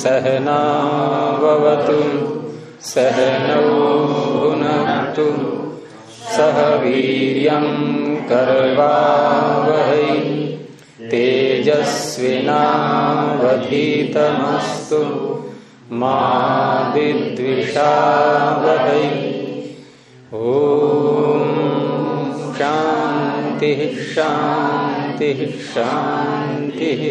सहनावतु सहनौ भुनक्तु सह वीर्यं कर्वावहै तेजस्विनावधीतमस्तु मा विद्विषावहै ॐ शान्तिः शान्तिः। शान्तिः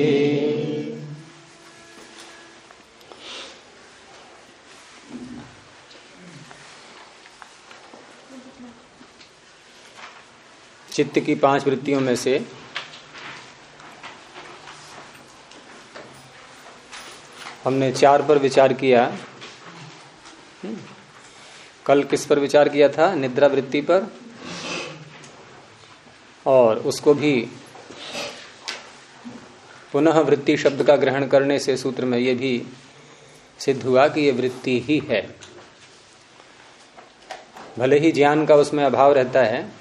चित्त की पाँच वृत्तियों में से हमने चार पर विचार किया। कल किस पर विचार किया था? निद्रा वृत्ति पर। और उसको भी पुनः वृत्ति शब्द का ग्रहण करने से सूत्र में यह भी सिद्ध हुआ कि यह वृत्ति ही है। भले ही ज्ञान का उसमें अभाव रहता है,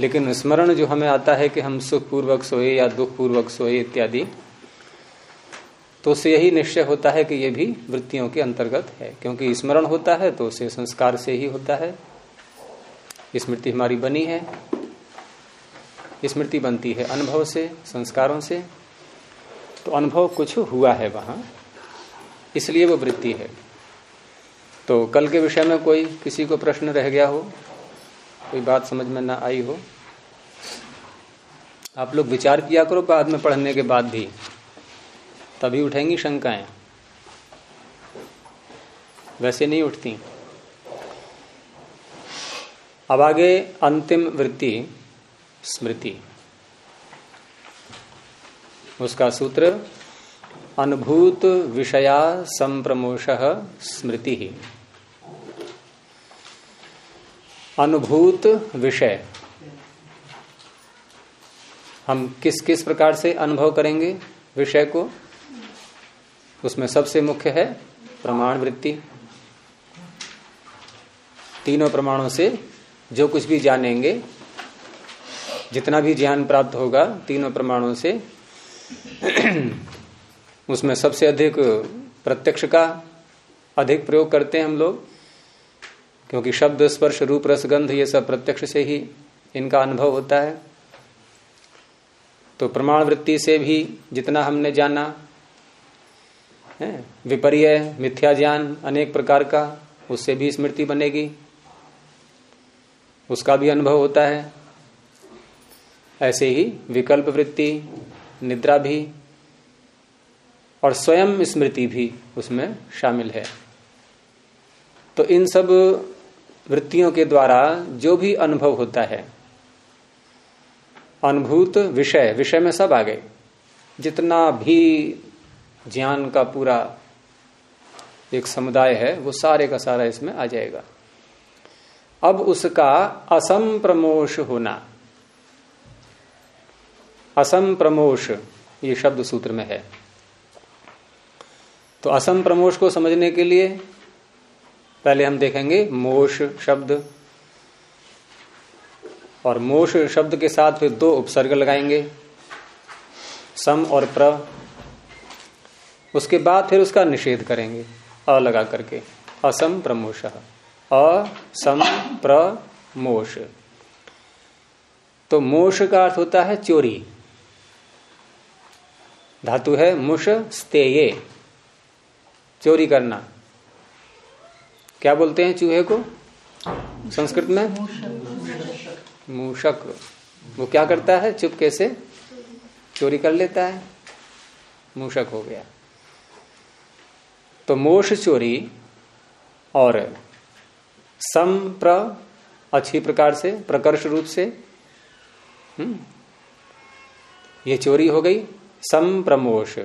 लेकिन स्मरण जो हमें आता है कि हम सुख पूर्वक सोए या दुख पूर्वक सोए इत्यादि तो उससे यही निश्चय होता है कि यह भी वृत्तियों के अंतर्गत है। क्योंकि स्मरण होता है तो उसे संस्कार से ही होता है। स्मृति हमारी बनी है। स्मृति बनती है अनुभव से, संस्कारों से। तो अनुभव कुछ हुआ है वहाँ, इसलिए वो वृत्ति है। तो कल के विषय में कोई किसी को प्रश्न रह गया हो, कोई बात समझ में ना आई हो, आप लोग विचार किया करो बाद में पढ़ने के बाद भी। तभी उठेंगी शंकाएँ। वैसे नहीं उठती। अब आगे अंतिम वृत्ति। स्मृति। उसका सूत्र, अनुभूत विषया संप्रमोश स्मृति ही। अनुभूत विषय। हम किस किस प्रकार से अनुभव करेंगे विषय को? उसमें सबसे मुख्य है प्रमाण वृत्ति। तीनों प्रमाणों से जो कुछ भी जानेंगे जितना भी ज्ञान प्राप्त होगा तीनों प्रमाणों से उसमें सबसे अधिक प्रत्यक्ष का अधिक प्रयोग करते हैं हम लोग, क्योंकि शब्द, स्पर्श, रूप रसगंध ये सब प्रत्यक्ष से ही इनका अनुभव होता है। तो प्रमाण वृत्ति से भी जितना हमने जाना, है, विपर्य, मिथ्या ज्ञान, अनेक प्रकार का, उससे भी स्मृति बनेगी। उसका भी अनुभव होता है। ऐसे ही विकल्प वृत्ति, निद्रा भी और स्वयं स्मृति भी उसमें शामिल है। तो इन सब वृत्तियों के द्वारा जो भी अनुभव होता है, अनुभूत विषय विषय में सब आ गए जितना भी ज्ञान का पूरा एक समुदाय है, वो सारे का सारा इसमें आ जाएगा। अब उसका असम प्रमोश होना। असम प्रमोश ये शब्द सूत्र में है। तो असम प्रमोश को समझने के लिए पहले हम देखेंगे मोश शब्द। और मोश शब्द के साथ फिर दो उपसर्ग लगाएँगे, सम और प्र। उसके बाद फिर उसका निषेध करेंगे, अ लगा करके। असम प्रमोश असम प्रमोश तो मोश का अर्थ होता है चोरी। धातु है मुश स्तेये। चोरी करना। क्या बोलते हैं चूहे को? संस्कृत में? मूषक। वो क्या करता है? चुपके से चोरी कर लेता है। मूषक हो गया। तो मोश चोरी और संप्र अच्छी प्रकार से, प्रकर्ष रूप से हम्म ये चोरी हो गई। संप्रमोश।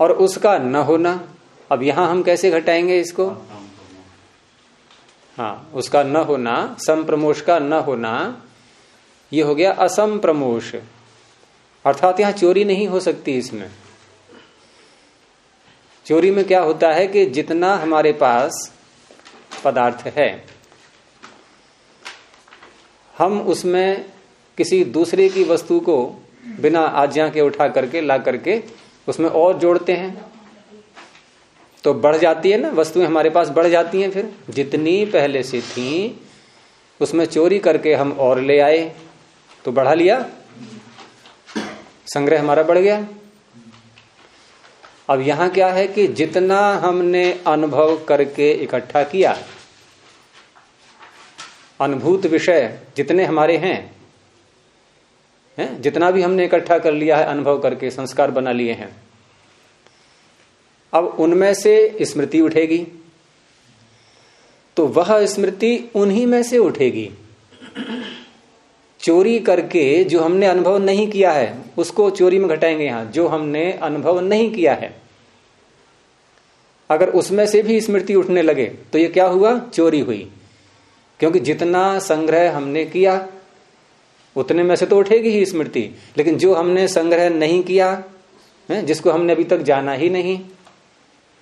और उसका न होना, अब यहाँ हम कैसे घटाएँगे इसको? हाँ उसका न होना, संप्रमोश का न होना, ये हो गया असम प्रमोश अर्थात यहाँ चोरी नहीं हो सकती इसमें। चोरी में क्या होता है कि जितना हमारे पास पदार्थ है, हम उसमें किसी दूसरे की वस्तु को बिना आज्ञा के उठा करके, ला करके उसमें और जोड़ते हैं। तो बढ़ जाती है ना, वस्तुएँ हमारे पास बढ़ जाती हैं फिर। जितनी पहले से थी, उसमें चोरी करके हम और ले आए। तो बढ़ा लिया। संग्रह हमारा बढ़ गया। अब यहाँ क्या है कि जितना हमने अनुभव करके इकट्ठा किया, अनुभूत विषय जितने हमारे हैं हैं? जितना भी हमने इकट्ठा कर लिया है, अनुभव करके, संस्कार बना लिए हैं। अब उनमें से स्मृति उठेगी। तो वह स्मृति उन्हीं में से उठेगी। चोरी करके जो हमने अनुभव नहीं किया है, उसको चोरी में घटाएँगे यहाँ। जो हमने अनुभव नहीं किया है। अगर उसमें से भी स्मृति उठने लगे तो ये क्या हुआ? चोरी हुई। क्योंकि जितना संग्रह हमने किया उतने में से तो उठेगी ही स्मृति। लेकिन जो हमने संग्रह नहीं किया, है, जिसको हमने अभी तक जाना ही नहीं,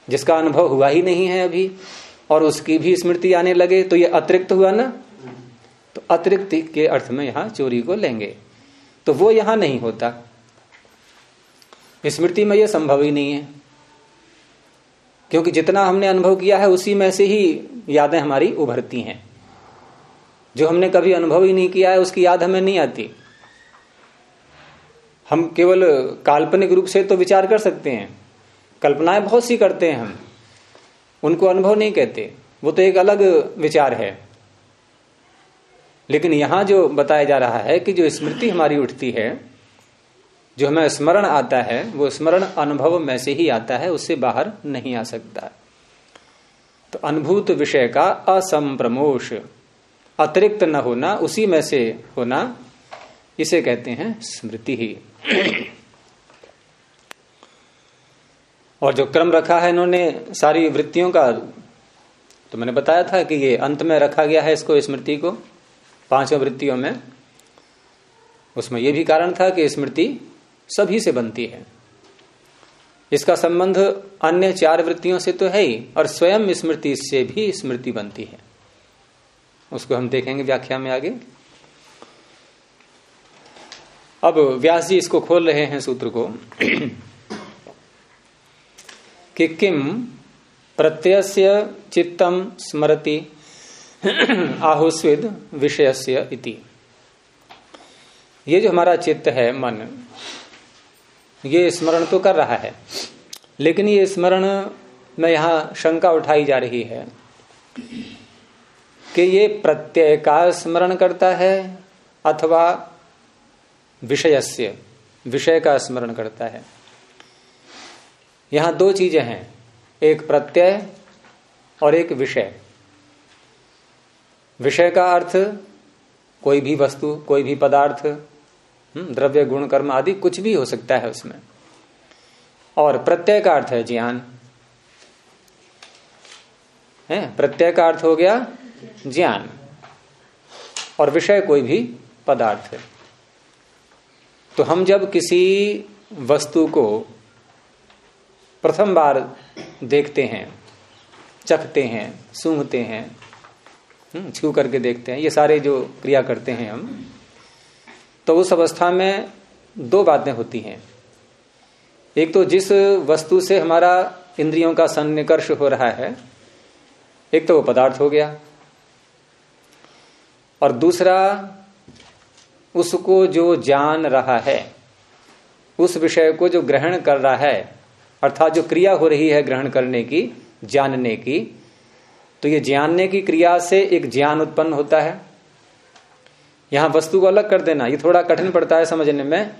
जिसका अनुभव हुआ ही नहीं है अभी, और उसकी भी स्मृति आने लगे तो ये अतिरिक्त हुआ ना? तो अतिरिक्त के अर्थ में यहाँ चोरी को लेंगे। तो वो यहाँ नहीं होता। स्मृति में यह संभव ही नहीं है। क्योंकि जितना हमने अनुभव किया है, उसी में से ही यादें हमारी उभरती हैं। जो हमने कभी अनुभव ही नहीं किया है, उसकी याद हमें नहीं आती। हम केवल काल्पनिक रूप से तो विचार कर सकते हैं। कल्पनाएँ बहुत सी करते हैं हम। उनको अनुभव नहीं कहते। वो तो एक अलग विचार है। लेकिन यहाँ जो बताया जा रहा है कि जो स्मृति हमारी उठती है, जो हमें स्मरण आता है, वो स्मरण अनुभव में से ही आता है, उससे बाहर नहीं आ सकता। तो अनुभूत विषय का असंप्रमोश। अतिरिक्त न होना, उसी में से होना, इसे कहते हैं स्मृति ही। और जो क्रम रखा है इन्होंने सारी वृत्तियों का तो मैंने बताया था कि ये अंत में रखा गया है इसको स्मृति को, पाँचों वृत्तियों में। उसमें यह भी कारण था कि स्मृति सभी से बनती है। इसका संबंध अन्य चार वृत्तियों से तो है ही, और स्वयं स्मृति से भी स्मृति बनती है। उसको हम देखेंगे व्याख्या में आगे। अब व्यास जी इसको खोल रहे हैं सूत्र को। कि किम प्रत्ययस्य चित्तम स्मृति आहुस्विद विषयस्य इति। ये जो हमारा चित्त है, मन, ये स्मरण तो कर रहा है, लेकिन ये स्मरण में यहाँ शंका उठाई जा रही है। कि ये प्रत्यय का स्मरण करता है अथवा विषयस्य विषय का स्मरण करता है। यहाँ दो चीज़ें हैं एक प्रत्यय और एक विषय। विषय का अर्थ कोई भी वस्तु कोई भी पदार्थ हम्म, द्रव्य गुण कर्म आदि कुछ भी हो सकता है उसमें। और प्रत्यय का अर्थ है ज्ञान। है प्रत्यय का अर्थ हो गया ज्ञान और विषय कोई भी पदार्थ है। तो हम जब किसी वस्तु को प्रथम बार देखते हैं चखते हैं सूंघते हैं हम्म, छू करके देखते हैं ये सारे जो क्रिया करते हैं हम तो उस अवस्था में दो बातें होती हैं। एक तो जिस वस्तु से हमारा इंद्रियों का सन्निकर्ष हो रहा है एक तो वो पदार्थ हो गया और दूसरा, उसको जो जान रहा है, उस विषय को जो ग्रहण कर रहा है, अर्थात जो क्रिया हो रही है ग्रहण करने की, जानने की तो ये जानने की क्रिया से एक ज्ञान उत्पन्न होता है। यहाँ वस्तु को अलग कर देना, ये थोड़ा कठिन पड़ता है समझने में,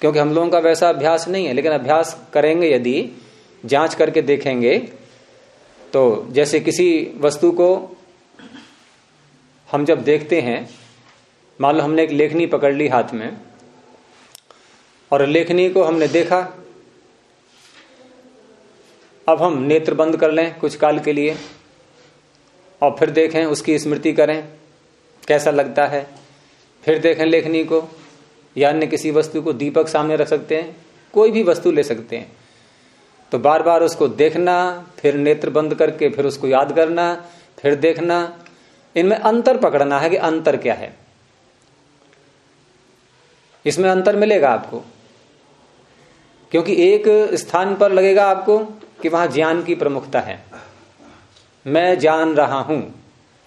क्योंकि हम लोगों का वैसा अभ्यास नहीं है, लेकिन अभ्यास करेंगे यदि, जाँच करके देखेंगे तो जैसे किसी वस्तु को हम जब देखते हैं, मान लो हमने एक लेखनी पकड़ ली हाथ में, और लेखनी को हमने देखा, अब हम नेत्र बंद कर लें कुछ काल के लिए, और फिर देखें उसकी स्मृति करें, कैसा लगता है। फिर देखें लेखनी को, या अन्य किसी वस्तु को दीपक सामने रख सकते हैं, कोई भी वस्तु ले सकते हैं। तो बार बार उसको देखना, फिर नेत्र बंद करके फिर उसको याद करना, फिर देखना इनमें अंतर पकड़ना है कि अंतर क्या है। इसमें अंतर मिलेगा आपको। क्योंकि एक स्थान पर लगेगा आपको कि वहाँ ज्ञान की प्रमुखता है। मैं जान रहा हूँ,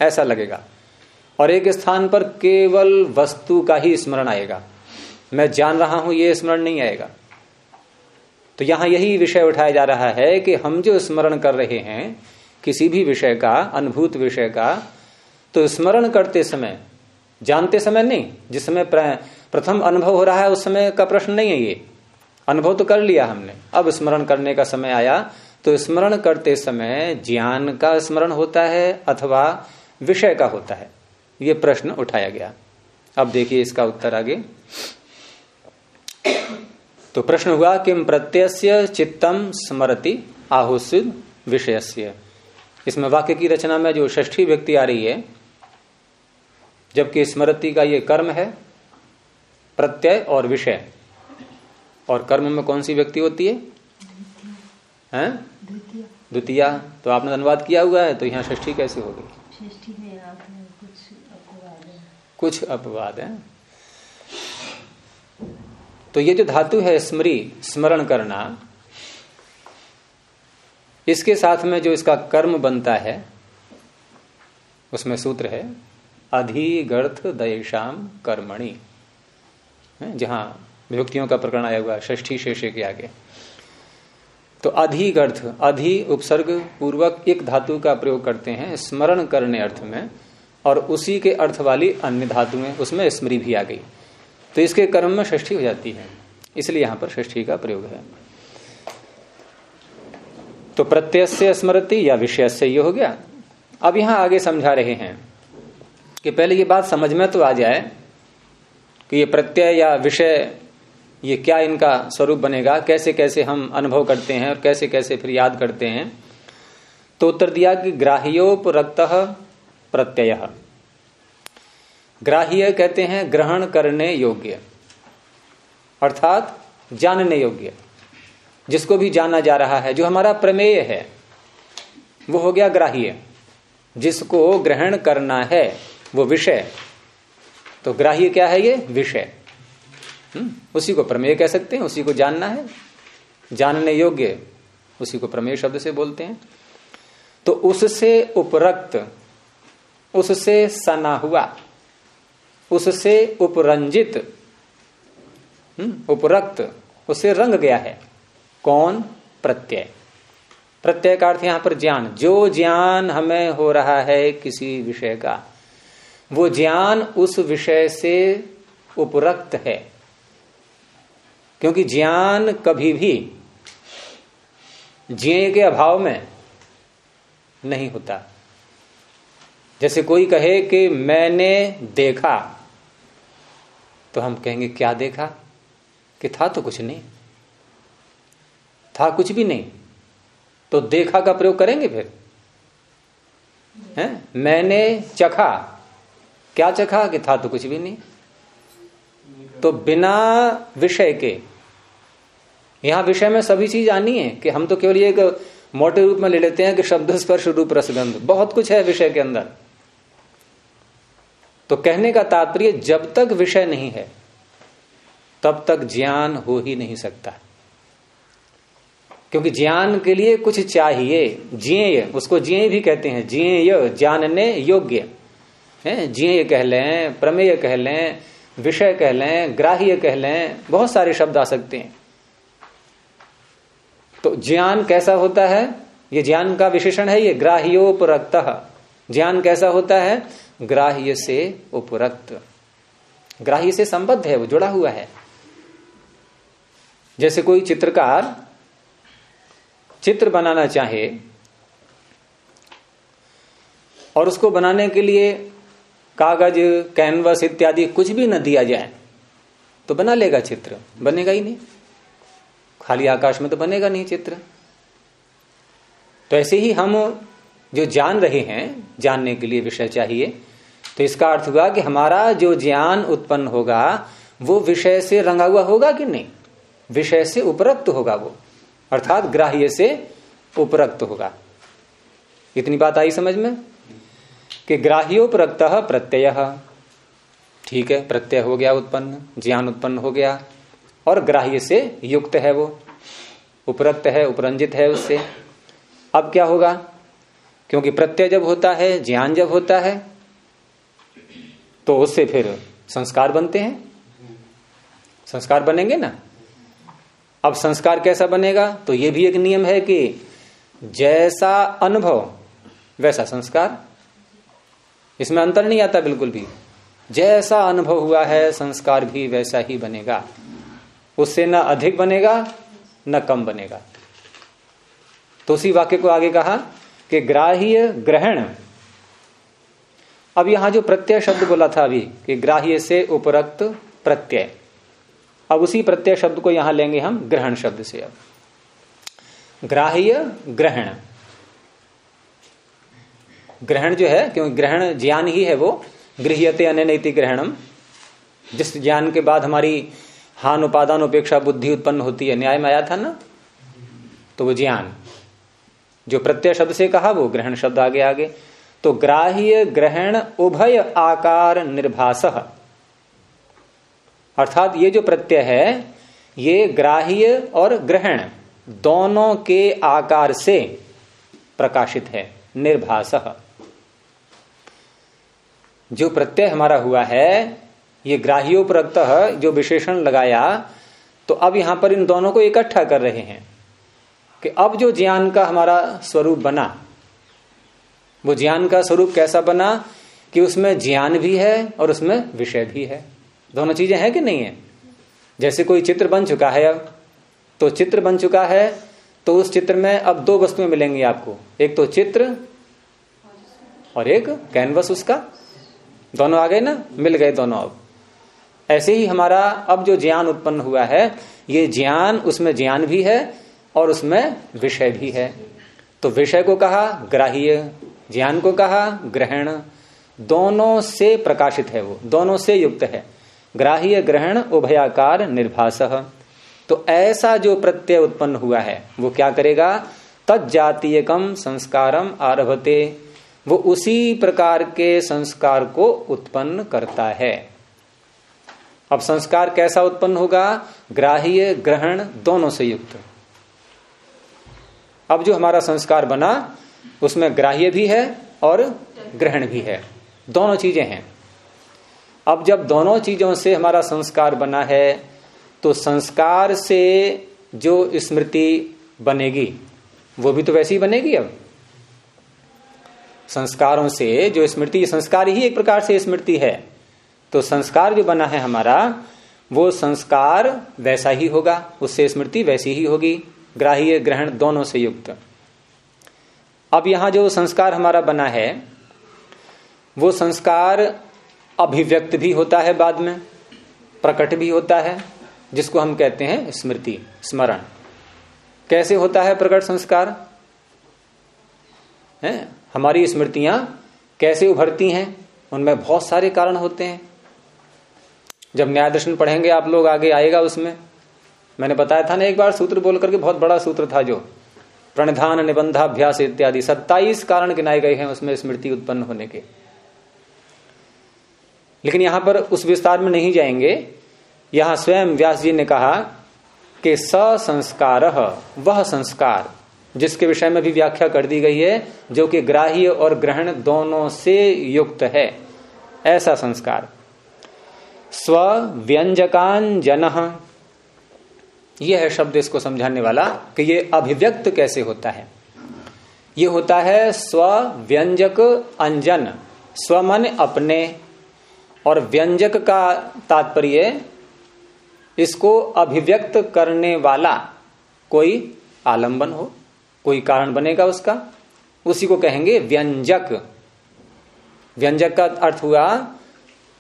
ऐसा लगेगा। और एक स्थान पर केवल वस्तु का ही स्मरण आएगा। मैं जान रहा हूँ, ये स्मरण नहीं आएगा। तो यहाँ यही विषय उठाया जा रहा है कि हम जो स्मरण कर रहे हैं, किसी भी विषय का, अनुभूत विषय का तो स्मरण करते समय, जानते समय नहीं, जिस समय प्रथम अनुभव हो रहा है, उस समय का प्रश्न नहीं है ये। अनुभव तो कर लिया हमने। अब स्मरण करने का समय आया तो स्मरण करते समय ज्ञान का स्मरण होता है अथवा विषय का होता है। ये प्रश्न उठाया गया। अब देखिए इसका उत्तर आगे। तो प्रश्न हुआ किम प्रत्यय चित्तम स्मरति आहुसिद विषय इसमें वाक्य की रचना में जो ष्ठी व्यक्ति आ रही है जबकि स्मृति का ये कर्म है प्रत्यय और विषय। और कर्म में कौन सी व्यक्ति होती है? हैं? द्वितीय। तो आपने अनुवाद किया हुआ है तो यहाँ ष्ठी कैसे हो गई? कुछ अपवाद है। तो ये जो धातु है स्मृति स्मरण करना इसके साथ में जो इसका कर्म बनता है उसमें सूत्र है अधिगर्थ दयशाम कर्मणि जहाँ विभक्तियों का प्रकरण आया हुआ ष्ठी शेषे के आगे। तो अधिगर्थ, अधि उपसर्ग पूर्वक एक धातु का प्रयोग करते हैं, स्मरण करने अर्थ में, और उसी के अर्थ वाली अन्य धातुएँ उसमें स्मृति भी आ गई। तो इसके कर्म में ष्ठी हो जाती है, इसलिए यहाँ पर ष्ठी का प्रयोग है। तो प्रत्यय से स्मृति या विषय से ये हो गया। अब यहाँ आगे समझा रहे हैं कि पहले ये बात समझ में तो आ जाए कि ये प्रत्यय या विषय, ये क्या इनका स्वरूप बनेगा, कैसे कैसे हम अनुभव करते हैं और कैसे कैसे फिर याद करते हैं। तो उत्तर दिया कि ग्राह्योपरक्त प्रत्यय। ग्राह्य कहते हैं ग्रहण करने योग्य, अर्थात जानने योग्य। जिसको भी जाना जा रहा है, जो हमारा प्रमेय है, वो हो गया ग्राह्य। जिसको ग्रहण करना है वो विषय तो ग्राह्य क्या है ये? विषय। हम्म, उसी को प्रमेय कह सकते हैं उसी को जानना है। जानने योग्य उसी को प्रमेय शब्द से बोलते हैं। तो उससे उपरक्त उससे सना हुआ उससे उपरंजित हम्म, उपरक्त उससे रंग गया है। कौन? प्रत्यय। प्रत्यय का अर्थ यहाँ पर ज्ञान। जो ज्ञान हमें हो रहा है किसी विषय का वो ज्ञान उस विषय से उपरक्त है। क्योंकि ज्ञान कभी भी ज्ञ के अभाव में नहीं होता। जैसे कोई कहे कि मैंने देखा तो हम कहेंगे, क्या देखा? कि था तो कुछ नहीं। था कुछ भी नहीं। तो देखा का प्रयोग करेंगे फिर? है? मैंने चखा। क्या चखा कि था तो कुछ भी नहीं? तो बिना विषय के, यहाँ विषय में सभी चीज़ आनी है कि हम तो केवल एक मोटे रूप में ले लेते हैं कि शब्द स्पर्श रूप रसगंध। बहुत कुछ है विषय के अंदर। तो कहने का तात्पर्य, जब तक विषय नहीं है, तब तक ज्ञान हो ही नहीं सकता। क्योंकि ज्ञान के लिए कुछ चाहिए जिये उसको जिये भी कहते हैं। जिये जानने योग्य। है, जिये कह लें, प्रमेय कह लें, विषय कह लें, ग्राह्य कह लें, बहुत सारे शब्द आ सकते हैं। तो ज्ञान कैसा होता है? ये ज्ञान का विशेषण है, ये ग्राह्योपरक्त। ज्ञान कैसा होता है? ग्राह्य से उपरक्त। ग्राह्य से संबद्ध है, वो जुड़ा हुआ है। जैसे कोई चित्रकार चित्र बनाना चाहे और उसको बनाने के लिए कागज़ कैनवस इत्यादि कुछ भी न दिया जाए तो बना लेगा चित्र। बनेगा ही नहीं। खाली आकाश में तो बनेगा नहीं चित्र। तो ऐसे ही हम जो जान रहे हैं, जानने के लिए विषय चाहिए तो इसका अर्थ हुआ कि हमारा जो ज्ञान उत्पन्न होगा, वो विषय से रंगा हुआ होगा कि नहीं? विषय से उपरक्त होगा वो। अर्थात ग्राह्य से उपरक्त होगा। इतनी बात आई समझ में? कि ग्राह्योपरक्त प्रत्यय। ठीक है, प्रत्यय हो गया उत्पन्न, ज्ञान उत्पन्न हो गया, और ग्राह्य से युक्त है वो। उपरक्त है, उपरंजित है उससे। अब क्या होगा? क्योंकि प्रत्यय जब होता है, ज्ञान जब होता है तो उससे फिर संस्कार बनते हैं। संस्कार बनेंगे ना? अब संस्कार कैसा बनेगा? तो ये भी एक नियम है कि जैसा अनुभव, वैसा संस्कार। इसमें अंतर नहीं आता बिल्कुल भी। जैसा अनुभव हुआ है, संस्कार भी वैसा ही बनेगा। उससे न अधिक बनेगा, न कम बनेगा। तो उसी वाक्य को आगे कहा कि ग्राह्य ग्रहण। अब यहाँ जो प्रत्यय शब्द बोला था अभी, कि ग्राह्य से उपरक्त प्रत्यय। अब उसी प्रत्यय शब्द को यहाँ लेंगे हम ग्रहण शब्द से अब। ग्राह्य ग्रहण। ग्रहण जो है, क्योंकि ग्रहण ज्ञान ही है वो गृहते अनैति ग्रहणम। जिस ज्ञान के बाद हमारी हान उपादान उपेक्षा बुद्धि उत्पन्न होती है, न्याय में आया था ना? तो वो ज्ञान। जो प्रत्यय शब्द से कहा, वो ग्रहण शब्द आगे आगे। तो ग्राह्य ग्रहण उभय आकार निर्भास। अर्थात ये जो प्रत्यय है, ये ग्राह्य और ग्रहण दोनों के आकार से प्रकाशित है, निर्भास। जो प्रत्यय हमारा हुआ है, ये ग्राह्योपरक्त जो विशेषण लगाया तो अब यहाँ पर इन दोनों को इकट्ठा कर रहे हैं कि अब जो ज्ञान का हमारा स्वरूप बना, वो ज्ञान का स्वरूप कैसा बना कि उसमें ज्ञान भी है और उसमें विषय भी है। दोनों चीज़ें हैं कि नहीं है? जैसे कोई चित्र बन चुका है अब तो चित्र बन चुका है तो उस चित्र में अब दो वस्तुएँ मिलेंगी आपको। एक तो चित्र और एक कैनवस उसका दोनों आ गए ना? मिल गए दोनों अब। ऐसे ही हमारा अब जो ज्ञान उत्पन्न हुआ है, ये ज्ञान, उसमें ज्ञान भी है और उसमें विषय भी है। तो विषय को कहा, ग्राह्य, ज्ञान को कहा, ग्रहण। दोनों से प्रकाशित है वो, दोनों से युक्त है। ग्राह्य, ग्रहण, उभयाकार निर्भाष तो ऐसा जो प्रत्यय उत्पन्न हुआ है, वो क्या करेगा? तत्जातीयकम संस्कारम आरभते। वो उसी प्रकार के संस्कार को उत्पन्न करता है। अब संस्कार कैसा उत्पन्न होगा? ग्राह्य, ग्रहण दोनों से युक्त। अब जो हमारा संस्कार बना, उसमें ग्राह्य भी है और ग्रहण भी है। दोनों चीज़ें हैं। अब जब दोनों चीज़ों से हमारा संस्कार बना है तो संस्कार से जो स्मृति बनेगी, वो भी तो वैसी ही बनेगी अब। संस्कारों से, जो स्मृति, संस्कार ही एक प्रकार से स्मृति है। तो संस्कार जो बना है हमारा, वो संस्कार वैसा ही होगा, उससे स्मृति वैसी ही होगी। ग्राह्य, ग्रहण दोनों से युक्त। अब यहाँ जो संस्कार हमारा बना है, वो संस्कार अभिव्यक्त भी होता है बाद में, प्रकट भी होता है, जिसको हम कहते हैं स्मृति, स्मरण। कैसे होता है प्रकट संस्कार? है? हमारी स्मृतियाँ कैसे उभरती हैं, उनमें बहुत सारे कारण होते हैं। जब न्याय दर्शन पढ़ेंगे आप लोग, आगे आएगा उसमें। मैंने बताया था ना, एक बार सूत्र बोल करके बहुत बड़ा सूत्र था जो। प्रणधान, निबंधाभ्यास इत्यादि, सत्ताईस कारण गिनाए गए हैं उसमें स्मृति उत्पन्न होने के। लेकिन यहाँ पर उस विस्तार में नहीं जाएँगे। यहाँ स्वयं व्यास जी ने कहा कि संस्कार वह संस्कार। जिसके विषय में भी व्याख्या कर दी गई है, जो कि ग्राह्य और ग्रहण दोनों से युक्त है। ऐसा संस्कार। स्व व्यंजकान जन। यह है शब्द इसको समझाने वाला कि यह अभिव्यक्त कैसे होता है। ये होता है स्व व्यंजक अंजन, स्वमन अपने। और व्यंजक का तात्पर्य, इसको अभिव्यक्त करने वाला कोई आलंबन हो। कोई कारण बनेगा उसका? उसी को कहेंगे व्यंजक। व्यंजक का अर्थ हुआ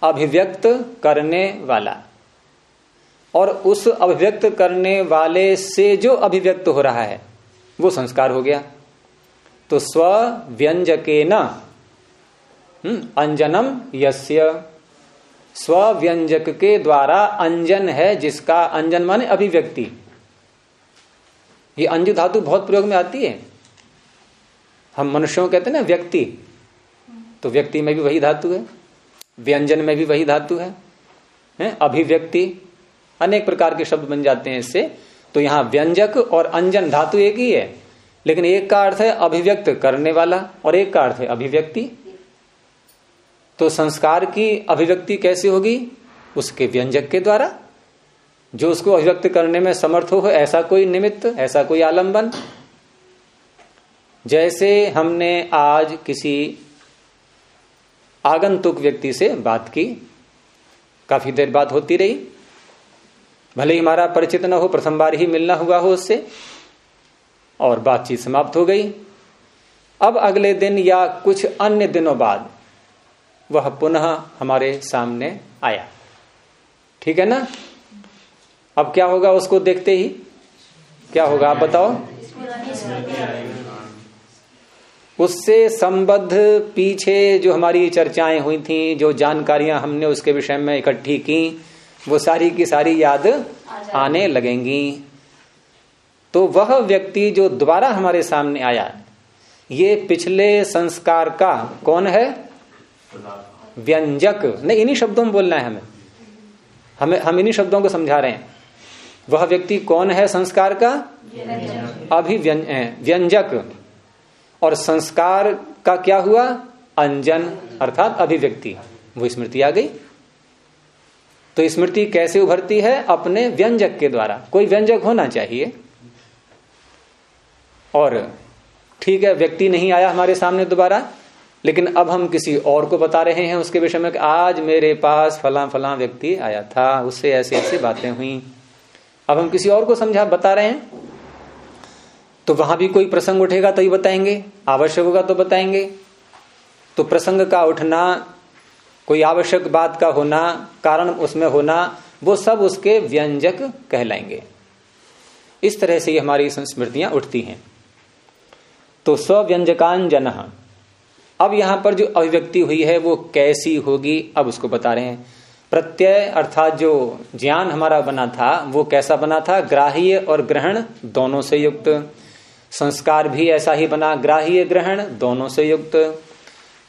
अभिव्यक्त करने वाला। और उस अभिव्यक्त करने वाले से जो अभिव्यक्त हो रहा है वो संस्कार हो गया। तो स्व व्यंजके न हम्म, अंजनम यस्य। स्व व्यंजक के द्वारा अंजन है जिसका अंजन माने अभिव्यक्ति। ये अंजु धातु बहुत प्रयोग में आती है। हम मनुष्यों कहते हैं ना व्यक्ति। तो व्यक्ति में भी वही धातु है। व्यंजन में भी वही धातु है, है? अभिव्यक्ति। अनेक प्रकार के शब्द बन जाते हैं इससे। तो यहाँ व्यंजक और अंजन धातु एक ही है। लेकिन एक का अर्थ है अभिव्यक्त करने वाला और एक का अर्थ है अभिव्यक्ति। तो संस्कार की अभिव्यक्ति कैसे होगी? उसके व्यंजक के द्वारा। जो उसको अभिव्यक्त करने में समर्थ हो, ऐसा कोई निमित्त, ऐसा कोई आलंबन? जैसे हमने आज किसी आगंतुक व्यक्ति से बात की, काफ़ी देर बात होती रही। भले ही हमारा परिचित न हो, प्रथम बार ही मिलना हुआ हो उससे, और बातचीत समाप्त हो गई। अब अगले दिन या कुछ अन्य दिनों बाद, वह पुनः हमारे सामने आया। ठीक है ना? अब क्या होगा उसको देखते ही? क्या होगा, आप बताओ? उससे संबद्ध पीछे जो हमारी चर्चाएँ हुई थी, जो जानकारियाँ हमने उसके विषय में इकट्ठी की, वो सारी की सारी याद आने लगेंगी। तो वह व्यक्ति जो दोबारा हमारे सामने आया, ये पिछले संस्कार का कौन है? व्यंजक। नहीं, इन्हीं शब्दों में बोलना है हमें। हमें, हम इन्हीं शब्दों को समझा रहे हैं। वह व्यक्ति कौन है संस्कार का? अभिव्यंजक। और संस्कार का क्या हुआ? अंजन, अर्थात अभिव्यक्ति। वो स्मृति आ गई। तो स्मृति कैसे उभरती है? अपने व्यंजक के द्वारा। कोई व्यंजक होना चाहिए। और ठीक है, व्यक्ति नहीं आया हमारे सामने दोबारा, लेकिन अब हम किसी और को बता रहे हैं उसके विषय में आज मेरे पास फला फला व्यक्ति आया था। उससे ऐसी ऐसी बातें हुई। अब हम किसी और को समझा, बता रहे हैं? तो वहाँ भी कोई प्रसंग उठेगा तो ही बताएँगे। आवश्यक होगा तो बताएँगे। तो प्रसंग का उठना, कोई आवश्यक बात का होना, कारण उसमें होना, वो सब उसके व्यंजक कहलाएँगे। इस तरह से ये हमारी संस्मृतियाँ उठती हैं। तो स्व्यंजकान जन अब यहाँ पर जो अभिव्यक्ति हुई है, वो कैसी होगी, अब उसको बता रहे हैं। प्रत्यय अर्थात जो ज्ञान हमारा बना था वो कैसा बना था? ग्राह्य और ग्रहण दोनों से युक्त। संस्कार भी ऐसा ही बना ग्राह्य ग्रहण दोनों से युक्त।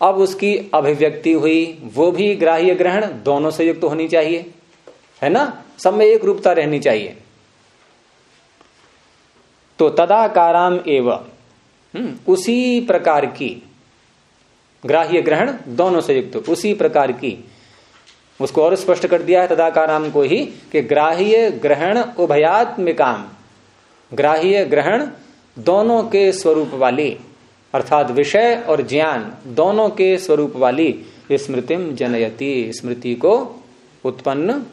अब उसकी अभिव्यक्ति हुई वो भी ग्राह्य ग्रहण दोनों से युक्त होनी चाहिए। है ना? सब में एक रूपता रहनी चाहिए। तो तदाकाराम एवं। हम्म, उसी प्रकार की। ग्राह्य ग्रहण दोनों से युक्त उसी प्रकार की। उसको और स्पष्ट कर दिया है तदाकाराम को ही कि ग्राह्य ग्रहण उभयात्मिकाम। ग्राह्य ग्रहण दोनों के स्वरूप वाली, अर्थात विषय और ज्ञान दोनों के स्वरूप वाली स्मृतिम जनयति स्मृति को उत्पन्न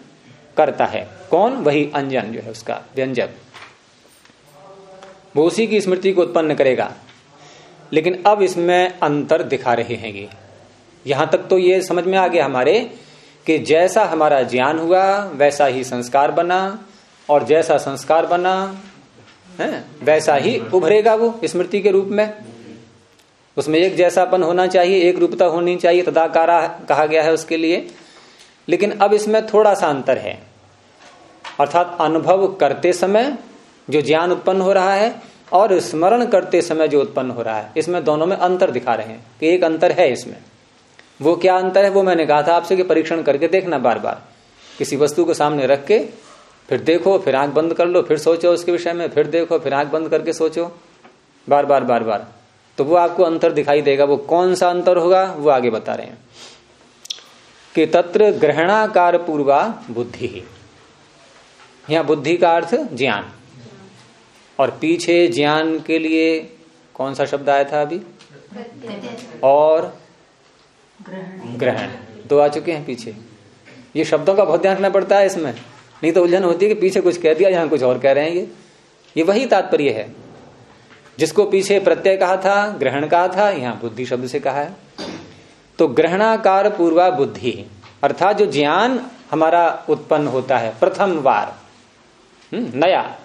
करता है। कौन? वही अंजन जो है उसका, व्यंजक। वो उसी की स्मृति को उत्पन्न करेगा। लेकिन अब इसमें अंतर दिखा रहे हैं ये। यहाँ तक तो ये समझ में आ गया हमारे कि जैसा हमारा ज्ञान हुआ, वैसा ही संस्कार बना, और जैसा संस्कार बना, है, वैसा ही उभरेगा वो स्मृति के रूप में। उसमें एक जैसापन होना चाहिए, एक रूपता होनी चाहिए, तदाकारा कहा गया है उसके लिए। लेकिन अब इसमें थोड़ा सा अंतर है। अर्थात अनुभव करते समय जो ज्ञान उत्पन्न हो रहा है और स्मरण करते समय जो उत्पन्न हो रहा है, इसमें दोनों में अंतर दिखा रहे हैं कि एक अंतर है इसमें। वो क्या अंतर है? वो मैंने कहा था आपसे कि परीक्षण करके देखना बार बार किसी वस्तु को सामने रख के फिर देखो फिर आँख बंद कर लो फिर सोचो उसके विषय में फिर देखो फिर आँख बंद करके सोचो। बार बार बार बार तो वो आपको अंतर दिखाई देगा। वो कौन सा अंतर होगा वो आगे बता रहे हैं। कि तत्र ग्रहणाकार पूर्वा बुद्धि। यहाँ बुद्धि का अर्थ ज्ञान। और पीछे ज्ञान के लिए कौन सा शब्द आया था अभी? और ग्रहण। दो आ चुके हैं पीछे। ये शब्दों का बहुत ध्यान रखना पड़ता है इसमें। नहीं तो उलझन होती है कि पीछे कुछ कह दिया यहाँ कुछ और कह रहे हैं ये। ये वही तात्पर्य है। जिसको पीछे प्रत्यय कहा था ग्रहण कहा था यहाँ बुद्धि शब्द से कहा है। तो ग्रहणाकार पूर्वा बुद्धि अर्थात जो ज्ञान हमारा उत्पन्न होता है प्रथम बार हम्म, नया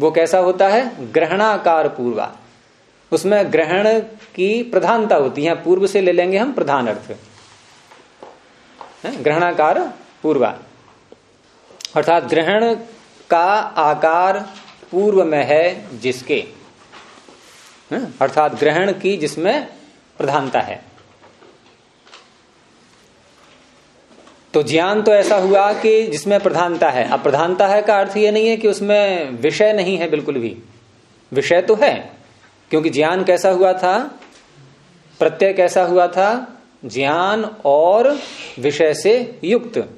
वो कैसा होता है? ग्रहणाकार पूर्वा। उसमें ग्रहण की प्रधानता होती है। पूर्व से ले लेंगे हम प्रधान अर्थ। ग्रहणाकार पूर्वा अर्थात ग्रहण का आकार पूर्व में है जिसके। अर्थात ग्रहण की जिसमें प्रधानता है। तो ज्ञान तो ऐसा हुआ कि जिसमें प्रधानता है। अब प्रधानता है का अर्थ यह नहीं है कि उसमें विषय नहीं है बिल्कुल भी। विषय तो है। क्योंकि ज्ञान कैसा हुआ था? प्रत्यय कैसा हुआ था? ज्ञान और विषय से युक्त।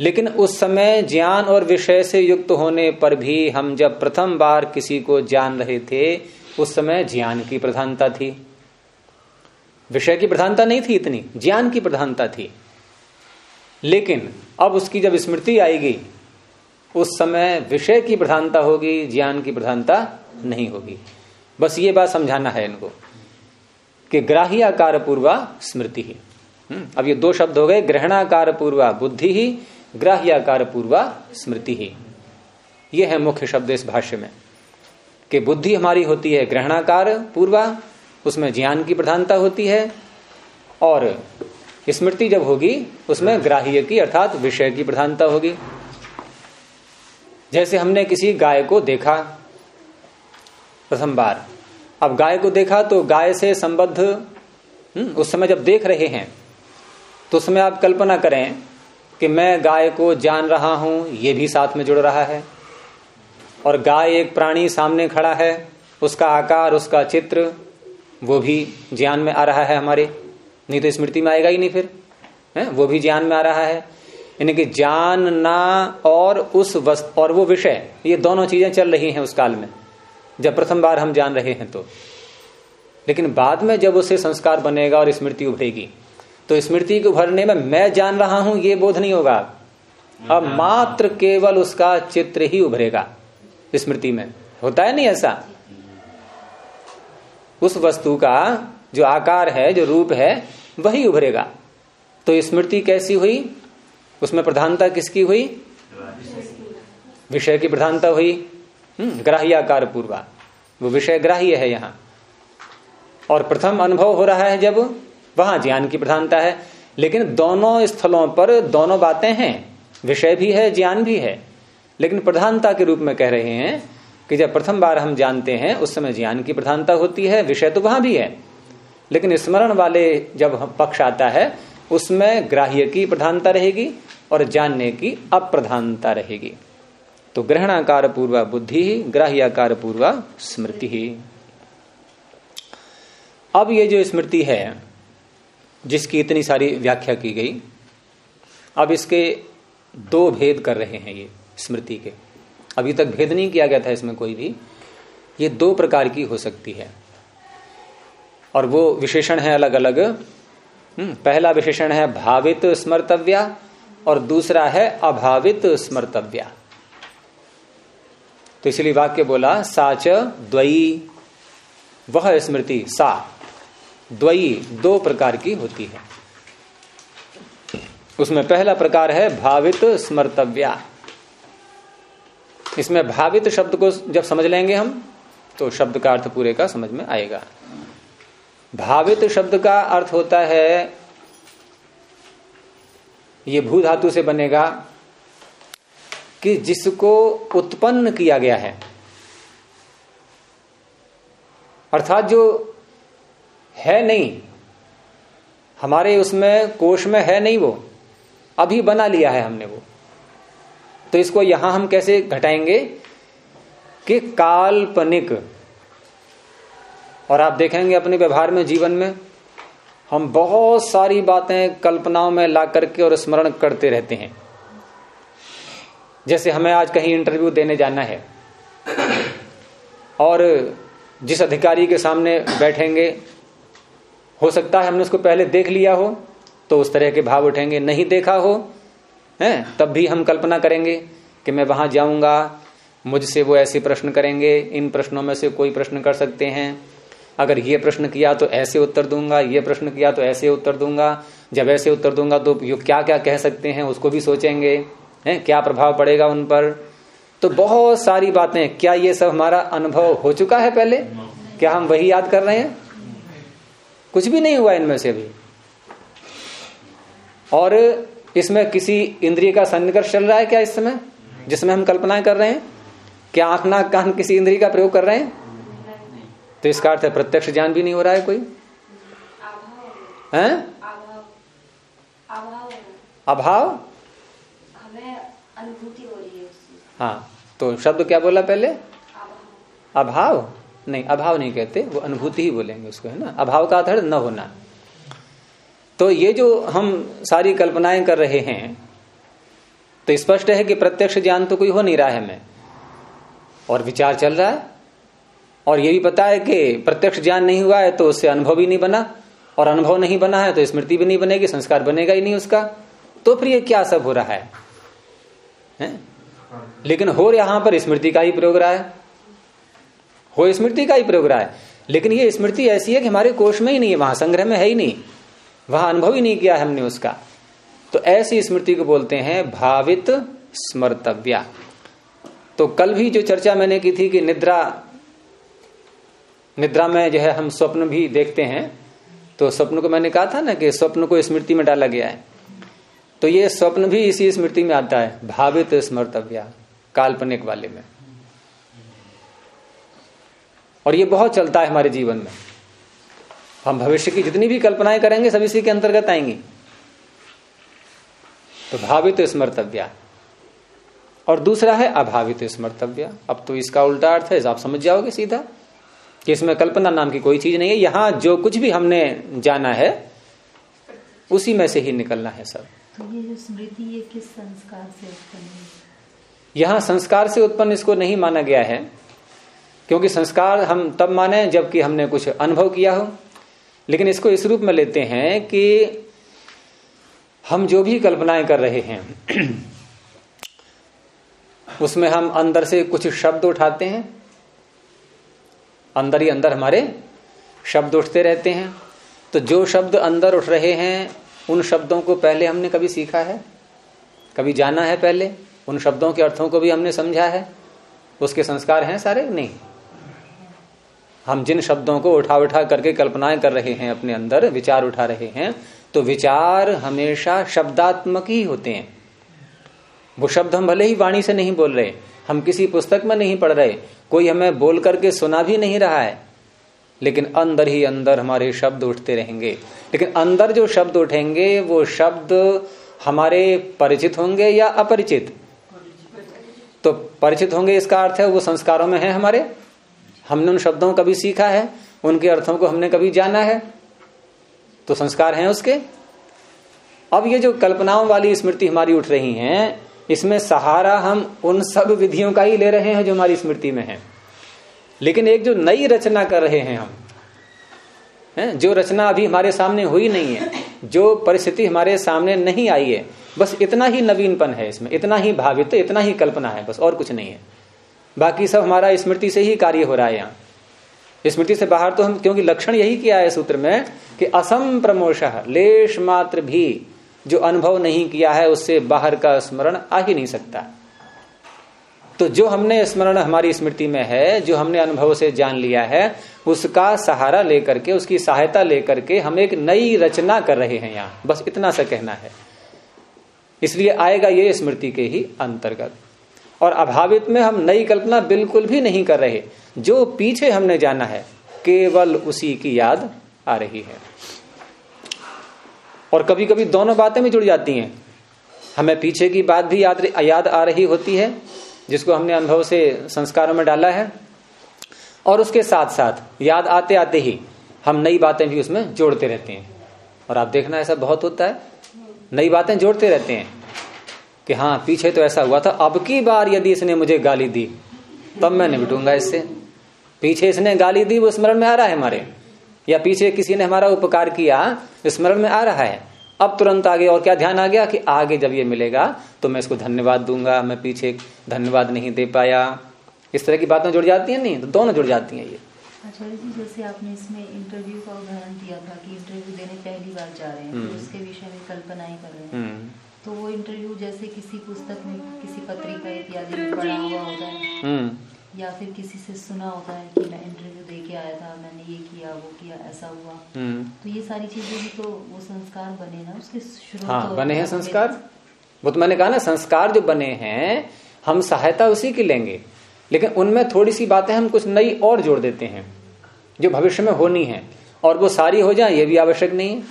लेकिन उस समय ज्ञान और विषय से युक्त होने पर भी हम जब प्रथम बार किसी को जान रहे थे, उस समय ज्ञान की प्रधानता थी। विषय की प्रधानता नहीं थी इतनी, ज्ञान की प्रधानता थी। लेकिन अब उसकी जब स्मृति आएगी, उस समय विषय की प्रधानता होगी, ज्ञान की प्रधानता नहीं होगी। बस ये बात समझाना है इनको कि ग्राह्याकार पूर्वा स्मृति ही। हम्म, अब ये दो शब्द हो गए ग्रहणाकार पूर्वा बुद्धि ही ग्राह्याकार पूर्वा स्मृति ही। ये है मुख्य शब्द इस भाष्य में कि बुद्धि हमारी होती है ग्रहणाकार पूर्वा उसमें ज्ञान की प्रधानता होती है और स्मृति जब होगी उसमें ग्राह्य की अर्थात विषय की प्रधानता होगी। जैसे हमने किसी गाय को देखा प्रथम बार अब गाय को देखा तो गाय से संबद्ध हम्म, उस समय जब देख रहे हैं तो उसमें आप कल्पना करें कि मैं गाय को जान रहा हूँ ये भी साथ में जुड़ रहा है। और गाय एक प्राणी सामने खड़ा है उसका आकार उसका चित्र वो भी ज्ञान में आ रहा है हमारे। नहीं तो स्मृति में आएगा ही नहीं फिर है वो भी ज्ञान में आ रहा है। यानी कि जानना और उस वस्तु और वो विषय ये दोनों चीज़ें चल रही हैं उस काल में। जब प्रथम बार हम जान रहे हैं तो। लेकिन बाद में जब उसे संस्कार बनेगा और स्मृति उभरेगी तो स्मृति के उभरने में मैं जान रहा हूँ ये बोध नहीं होगा। अब मात्र केवल उसका चित्र ही उभरेगा स्मृति में। होता है नहीं ऐसा? उस वस्तु का जो आकार है जो रूप है वही उभरेगा। तो स्मृति कैसी हुई? उसमें प्रधानता किसकी हुई? विषय की प्रधानता हुई। ग्राह्याकार पूर्वा। वो विषय ग्राह्य है यहाँ। और प्रथम अनुभव हो रहा है जब, वहाँ ज्ञान की प्रधानता है। लेकिन दोनों स्थलों पर दोनों बातें हैं। विषय भी है, ज्ञान भी है। लेकिन प्रधानता के रूप में कह रहे हैं कि जब प्रथम बार हम जानते हैं, उस समय ज्ञान की प्रधानता होती है, विषय तो वहाँ भी है। लेकिन स्मरण वाले जब पक्ष आता है, उसमें ग्राह्य की प्रधानता रहेगी और जानने की अप्रधानता रहेगी। तो ग्रहणाकार पूर्वा बुद्धि ही ग्राह्याकार पूर्वा स्मृति। ही अब ये जो स्मृति है जिसकी इतनी सारी व्याख्या की गई अब इसके दो भेद कर रहे हैं ये स्मृति के। अभी तक भेद नहीं किया गया था इसमें कोई भी। ये दो प्रकार की हो सकती है। और वो विशेषण है अलग अलग हम्म, पहला विशेषण है भावित स्मर्तव्या और दूसरा है अभावित स्मर्तव्या। तो इसलिए वाक्य बोला, साच द्वयी, वह स्मृति, सा। द्वयी दो प्रकार की होती है। उसमें पहला प्रकार है भावित स्मर्तव्या। इसमें भावित शब्द को जब समझ लेंगे हम तो शब्द का अर्थ पूरे का समझ में आएगा। भावित शब्द का अर्थ होता है, ये भू धातु से बनेगा कि जिसको उत्पन्न किया गया है। अर्थात जो है नहीं, हमारे उसमें कोष में है नहीं वो, अभी बना लिया है हमने वो। तो इसको यहाँ हम कैसे घटाएँगे कि काल्पनिक। और आप देखेंगे अपने व्यवहार में, जीवन में, हम बहुत सारी बातें कल्पनाओं में ला करके और स्मरण करते रहते हैं। जैसे हमें आज कहीं इंटरव्यू देने जाना है। और जिस अधिकारी के सामने बैठेंगे, हो सकता है हमने उसको पहले देख लिया हो तो उस तरह के भाव उठेंगे, नहीं देखा हो, है, तब भी हम कल्पना करेंगे कि मैं वहाँ जाऊँगा, मुझसे वो ऐसे प्रश्न करेंगे, इन प्रश्नों में से कोई प्रश्न कर सकते हैं। अगर ये प्रश्न किया तो ऐसे उत्तर दूँगा, ये प्रश्न किया तो ऐसे उत्तर दूँगा, जब ऐसे उत्तर दूँगा तो क्या क्या कह सकते हैं, उसको भी सोचेंगे। हैं क्या प्रभाव पड़ेगा उन पर? तो बहुत सारी बातें क्या ये सब हमारा अनुभव हो चुका है पहले? क्या हम वही याद कर रहे हैं? कुछ भी नहीं हुआ इनमें से भी। और इसमें किसी इंद्रिय का सन्निकर्ष चल रहा है क्या इस समय जिसमें हम कल्पनाएँ कर रहे हैं? क्या आँख नाक कान किसी इंद्रिय का प्रयोग कर रहे हैं? तो इसका अर्थ है प्रत्यक्ष ज्ञान भी नहीं हो रहा है कोई। हैं? अभाव? अनुभूति हो रही है हाँ तो शब्द क्या बोला पहले? अभाव। नहीं अभाव नहीं कहते वो अनुभूति ही बोलेंगे उसको है ना? अभाव का अर्थ न होना। तो ये जो हम सारी कल्पनाएँ कर रहे हैं तो स्पष्ट है कि प्रत्यक्ष ज्ञान तो कोई हो नहीं रहा है हमें। और विचार चल रहा है। और ये भी पता है कि प्रत्यक्ष ज्ञान नहीं हुआ है तो उससे अनुभव भी नहीं बना। और अनुभव नहीं बना है तो स्मृति भी नहीं बनेगी संस्कार बनेगा ही नहीं उसका। तो फिर ये क्या सब हो रहा है, है? लेकिन हो यहाँ पर स्मृति का ही प्रयोग रहा है। हो स्मृति का ही प्रयोग रहा है। लेकिन ये स्मृति ऐसी है कि हमारे कोष में ही नहीं है, वहाँ संग्रह में है ही नहीं। वहाँ अनुभव ही नहीं किया हमने उसका। तो ऐसी स्मृति को बोलते हैं भावित स्मर्तव्या। तो कल भी जो चर्चा मैंने की थी कि निद्रा निद्रा में जो है हम स्वप्न भी देखते हैं तो स्वप्न को मैंने कहा था ना कि स्वप्न को स्मृति में डाला गया है। तो ये स्वप्न भी इसी स्मृति में आता है, भावित स्मर्तव्या, काल्पनिक वाले में। और ये बहुत चलता है हमारे जीवन में। हम भविष्य की जितनी भी कल्पनाएँ करेंगे, सब इसी के अंतर्गत आएँगी। तो भावित स्मर्तव्या। और दूसरा है अभावित स्मर्तव्य। अब तो इसका उल्टा अर्थ है, आप समझ जाओगे सीधा, कि इसमें कल्पना नाम की कोई चीज़ नहीं है। यहाँ जो कुछ भी हमने जाना है, उसी में से ही निकलना है सब। तो संस्कार से उत्पन्न यहाँ संस्कार से उत्पन्न इसको नहीं माना गया है, क्योंकि संस्कार हम तब माने जबकि हमने कुछ अनुभव किया हो। लेकिन इसको इस रूप में लेते हैं कि हम जो भी कल्पनाएँ कर रहे हैं, उसमें हम अंदर से कुछ शब्द उठाते हैं। अंदर ही अंदर हमारे शब्द उठते रहते हैं। तो जो शब्द अंदर उठ रहे हैं उन शब्दों को पहले हमने कभी सीखा है? कभी जाना है पहले? उन शब्दों के अर्थों को भी हमने समझा है? उसके संस्कार हैं सारे? नहीं। हम जिन शब्दों को उठा उठा करके कल्पनाएँ कर रहे हैं, अपने अंदर विचार उठा रहे हैं तो विचार हमेशा शब्दात्मक ही होते हैं। वो शब्द हम भले ही वाणी से नहीं बोल रहे, हम किसी पुस्तक में नहीं पढ़ रहे, कोई हमें बोल करके सुना भी नहीं रहा है लेकिन अंदर ही अंदर हमारे शब्द उठते रहेंगे। लेकिन अंदर जो शब्द उठेंगे, वो शब्द हमारे परिचित होंगे या अपरिचित? तो परिचित होंगे इसका अर्थ है, वो संस्कारों में है हमारे। हमने उन शब्दों को कभी सीखा है, उनके अर्थों को हमने कभी जाना है। तो संस्कार हैं उसके। अब ये जो कल्पनाओं वाली स्मृति हमारी उठ रही हैं, इसमें सहारा हम उन सब विधियों का ही ले रहे हैं जो हमारी स्मृति में है। लेकिन एक जो नई रचना कर रहे हैं हम, है, जो रचना अभी हमारे सामने हुई नहीं है, जो परिस्थिति हमारे सामने नहीं आई है, बस इतना ही नवीनपन है इसमें, इतना ही भावित, इतना ही कल्पना है, बस और कुछ नहीं है। बाकी सब हमारा स्मृति से ही कार्य हो रहा है यहाँ। स्मृति से बाहर तो हम, क्योंकि लक्षण यही किया है सूत्र में कि असम प्रमोश लेश मात्र भी जो अनुभव नहीं किया है, उससे बाहर का स्मरण आ ही नहीं सकता। तो जो हमने स्मरण हमारी स्मृति में है, जो हमने अनुभव से जान लिया है, उसका सहारा लेकर के, उसकी सहायता लेकर के हम एक नई रचना कर रहे हैं यहाँ। बस इतना सा कहना है। इसलिए आएगा ये स्मृति के ही अंतर्गत। और अभावित में हम नई कल्पना बिल्कुल भी नहीं कर रहे। जो पीछे हमने जाना है, केवल उसी की याद आ रही है। और कभी कभी दोनों बातें भी जुड़ जाती हैं। हमें पीछे की बात भी याद याद आ रही होती है। जिसको हमने अनुभव से संस्कारों में डाला है। और उसके साथ साथ याद आते आते ही हम नई बातें भी उसमें जोड़ते रहते हैं। और आप देखना ऐसा बहुत होता है, नई बातें जोड़ते रहते हैं कि हाँ पीछे तो ऐसा हुआ था, अब की बार यदि इसने मुझे गाली दी, तब मैं निपटूँगा इससे। पीछे इसने गाली दी, वो स्मरण में आ रहा है हमारे। या पीछे किसी ने हमारा उपकार किया, स्मरण में आ रहा है। अब तुरंत आगे और क्या ध्यान आ गया कि आगे जब ये मिलेगा तो मैं इसको धन्यवाद दूँगा। मैं पीछे धन्यवाद नहीं दे पाया। इस तरह की बातें जुड़ जाती है? नहीं तो दोनों जुड़ जाती हैं ये। आचार्य जी जैसे आपने इसमें इंटरव्यू का उदाहरण दिया था कि इंटरव्यू देने पहली बार जा रहे हैं तो हम्म। उसके विषय में कल्पनाएँ कर रहे हैं। हम्म। तो वो इंटरव्यू जैसे किसी पुस्तक में किसी पत्रिका इत्यादि में पढ़ा हुआ होता है। हम्म। या फिर किसी से सुना होता है कि मैं इंटरव्यू दे के आया था मैंने ये किया वो किया ऐसा हुआ। हम्म। तो ये सारी चीज़ें भी तो वो संस्कार बने ना उसके स्रोत हाँ तो- बने हैं संस्कार। वो तो मैंने कहा ना संस्कार जो बने हैं हम सहायता उसी की लेंगे। लेकिन उनमें थोड़ी सी बातें हम कुछ नई और जोड़ देते हैं जो भविष्य में होनी है। और वो सारी हो जाए ये भी आवश्यक नहीं है।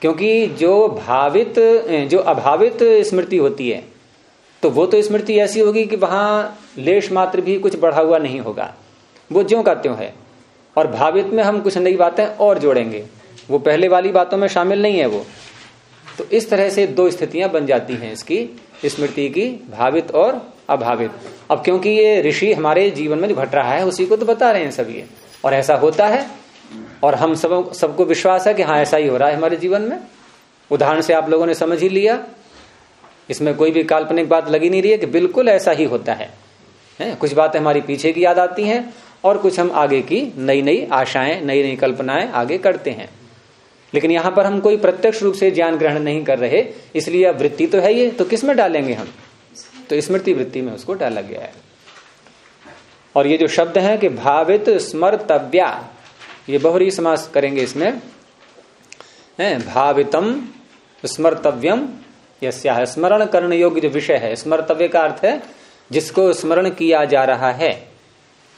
क्योंकि जो भावित जो अभावित स्मृति होती है तो वो तो स्मृति ऐसी होगी कि वहाँ लेश मात्र भी कुछ बढ़ा हुआ नहीं होगा। वो ज्यो का त्यों है। और भावित में हम कुछ नई बातें और जोड़ेंगे। वो पहले वाली बातों में शामिल नहीं है वो। तो इस तरह से दो स्थितियाँ बन जाती हैं इसकी, स्मृति की, भावित और अभावित। अब क्योंकि ये ऋषि हमारे जीवन में जो घट रहा है, उसी को तो बता रहे हैं सब ये। और ऐसा होता है, और हम सब, सबको विश्वास है कि हाँ ऐसा ही हो रहा है हमारे जीवन में। उदाहरण से आप लोगों ने समझ ही लिया। इसमें कोई भी काल्पनिक बात लगी नहीं रही है कि बिल्कुल ऐसा ही होता है? कुछ बातें हमारी पीछे की याद आती हैं और कुछ हम आगे की नई नई आशाएँ नई नई कल्पनाएँ आगे करते हैं। लेकिन यहाँ पर हम कोई प्रत्यक्ष रूप से ज्ञान ग्रहण नहीं कर रहे, इसलिए वृत्ति तो है ये तो किसमें डालेंगे हम? तो स्मृति वृत्ति में उसको डाला गया है। और ये जो शब्द है कि भावित स्मर्तव्या, ये बहुरी समास करेंगे इसमें। भावितम स्मर्तव्यम यस्या स्मरण करने योग्य जो विषय है, स्मर्तव्य का अर्थ है, जिसको स्मरण किया जा रहा है,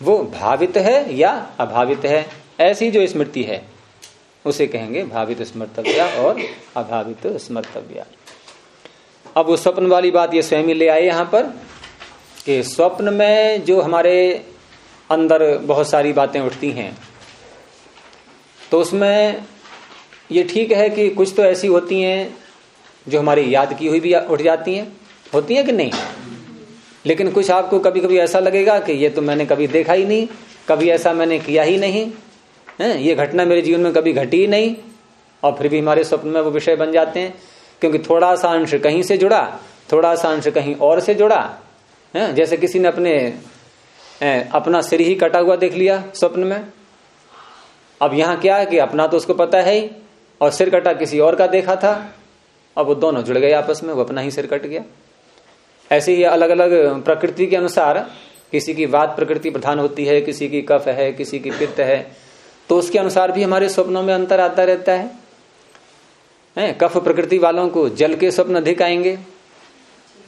वो भावित है या अभावित है? ऐसी जो स्मृति है, उसे कहेंगे भावित स्मर्तव्या और अभावित स्मर्तव्य। अब वो स्वप्न वाली बात ये स्वयं ले आए यहाँ पर, कि स्वप्न में जो हमारे अंदर बहुत सारी बातें उठती हैं तो उसमें ये ठीक है कि कुछ तो ऐसी होती हैं जो हमारी याद की हुई भी उठ जाती हैं। होती हैं कि नहीं? लेकिन कुछ आपको कभी कभी ऐसा लगेगा कि ये तो मैंने कभी देखा ही नहीं, कभी ऐसा मैंने किया ही नहीं, है? ये घटना मेरे जीवन में कभी घटी ही नहीं, और फिर भी हमारे स्वप्न में वो विषय बन जाते हैं, क्योंकि थोड़ा सा अंश कहीं से जुड़ा, थोड़ा सा अंश कहीं और से जुड़ा, है? जैसे किसी ने अपने अपना सिर ही कटा हुआ देख लिया स्वप्न में। अब यहाँ क्या है कि अपना तो उसको पता है ही, और सिर कटा किसी और का देखा था। अब वो दोनों जुड़ गए आपस में, वो अपना ही सिर कट गया। ऐसे ही अलग अलग प्रकृति के अनुसार किसी की वात प्रकृति प्रधान होती है, किसी की कफ है, किसी की पित्त है तो उसके अनुसार भी हमारे स्वप्नों में अंतर आता रहता है। है, कफ प्रकृति वालों को जल के स्वप्न अधिक आएँगे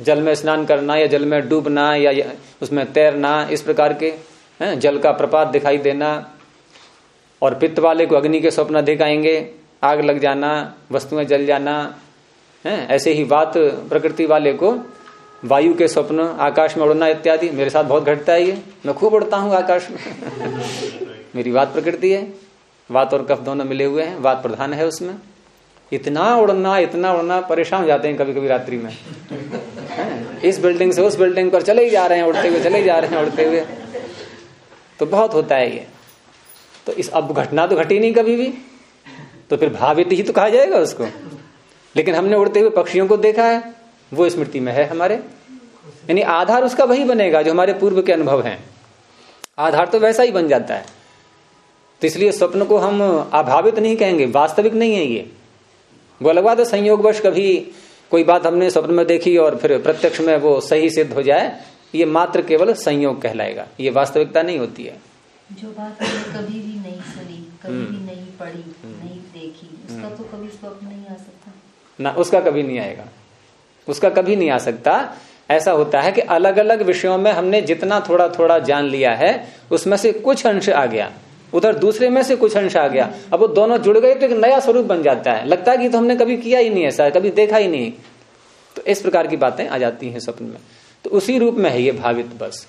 जल में स्नान करना या जल में डूबना या उसमें तैरना, इस प्रकार के, है, जल का प्रपात दिखाई देना, और पित्त वाले को अग्नि के स्वप्न अधिक आएँगे आग लग जाना, वस्तुएँ जल जाना है, ऐसे ही वात प्रकृति वाले को, वायु के स्वप्न, आकाश में उड़ना इत्यादि, मेरे साथ बहुत घटता है ये। मैं खूब उड़ता हूँ आकाश में। मेरी बात प्रकृति है। वात और कफ दोनों मिले हुए हैं। वात प्रधान है उसमें। इतना उड़ना इतना उड़ना, परेशान हो जाते हैं कभी कभी रात्रि में। इस बिल्डिंग से उस बिल्डिंग पर चले ही जा रहे हैं उड़ते हुए, चले जा रहे हैं उड़ते हुए। तो बहुत होता है ये। तो इस अब घटना तो घटी नहीं कभी भी। तो फिर भावित ही तो कहा जाएगा उसको। लेकिन हमने उड़ते हुए पक्षियों को देखा है वो स्मृति में है हमारे। यानी आधार उसका वही बनेगा जो हमारे पूर्व के अनुभव हैं। आधार तो वैसा ही बन जाता है। तो इसलिए स्वप्न को हम अभावित नहीं कहेंगे वास्तविक नहीं है ये। वो अलग बात है संयोगवश कभी कोई बात हमने स्वप्न में देखी और फिर प्रत्यक्ष में वो सही सिद्ध हो जाए ये मात्र केवल संयोग कहलाएगा। ये वास्तविकता नहीं होती है। जो बात कभी भी नहीं सुनी कभी भी हम्म। नहीं पढ़ी हम्म। नहीं देखी उसका तो कभी स्वप्न नहीं आ सकता। ना उसका कभी नहीं आएगा। उसका कभी नहीं आ सकता। ऐसा होता है कि अलग अलग विषयों में हमने जितना थोड़ा थोड़ा जान लिया है उसमें से कुछ अंश आ गया। उधर दूसरे में से कुछ अंश आ गया। अब वो दोनों जुड़ गए तो एक नया स्वरूप बन जाता है। लगता है कि तो हमने कभी किया ही नहीं ऐसा कभी देखा ही नहीं। तो इस प्रकार की बातें आ जाती हैं स्वप्न में। तो उसी रूप में है ये भावित बस।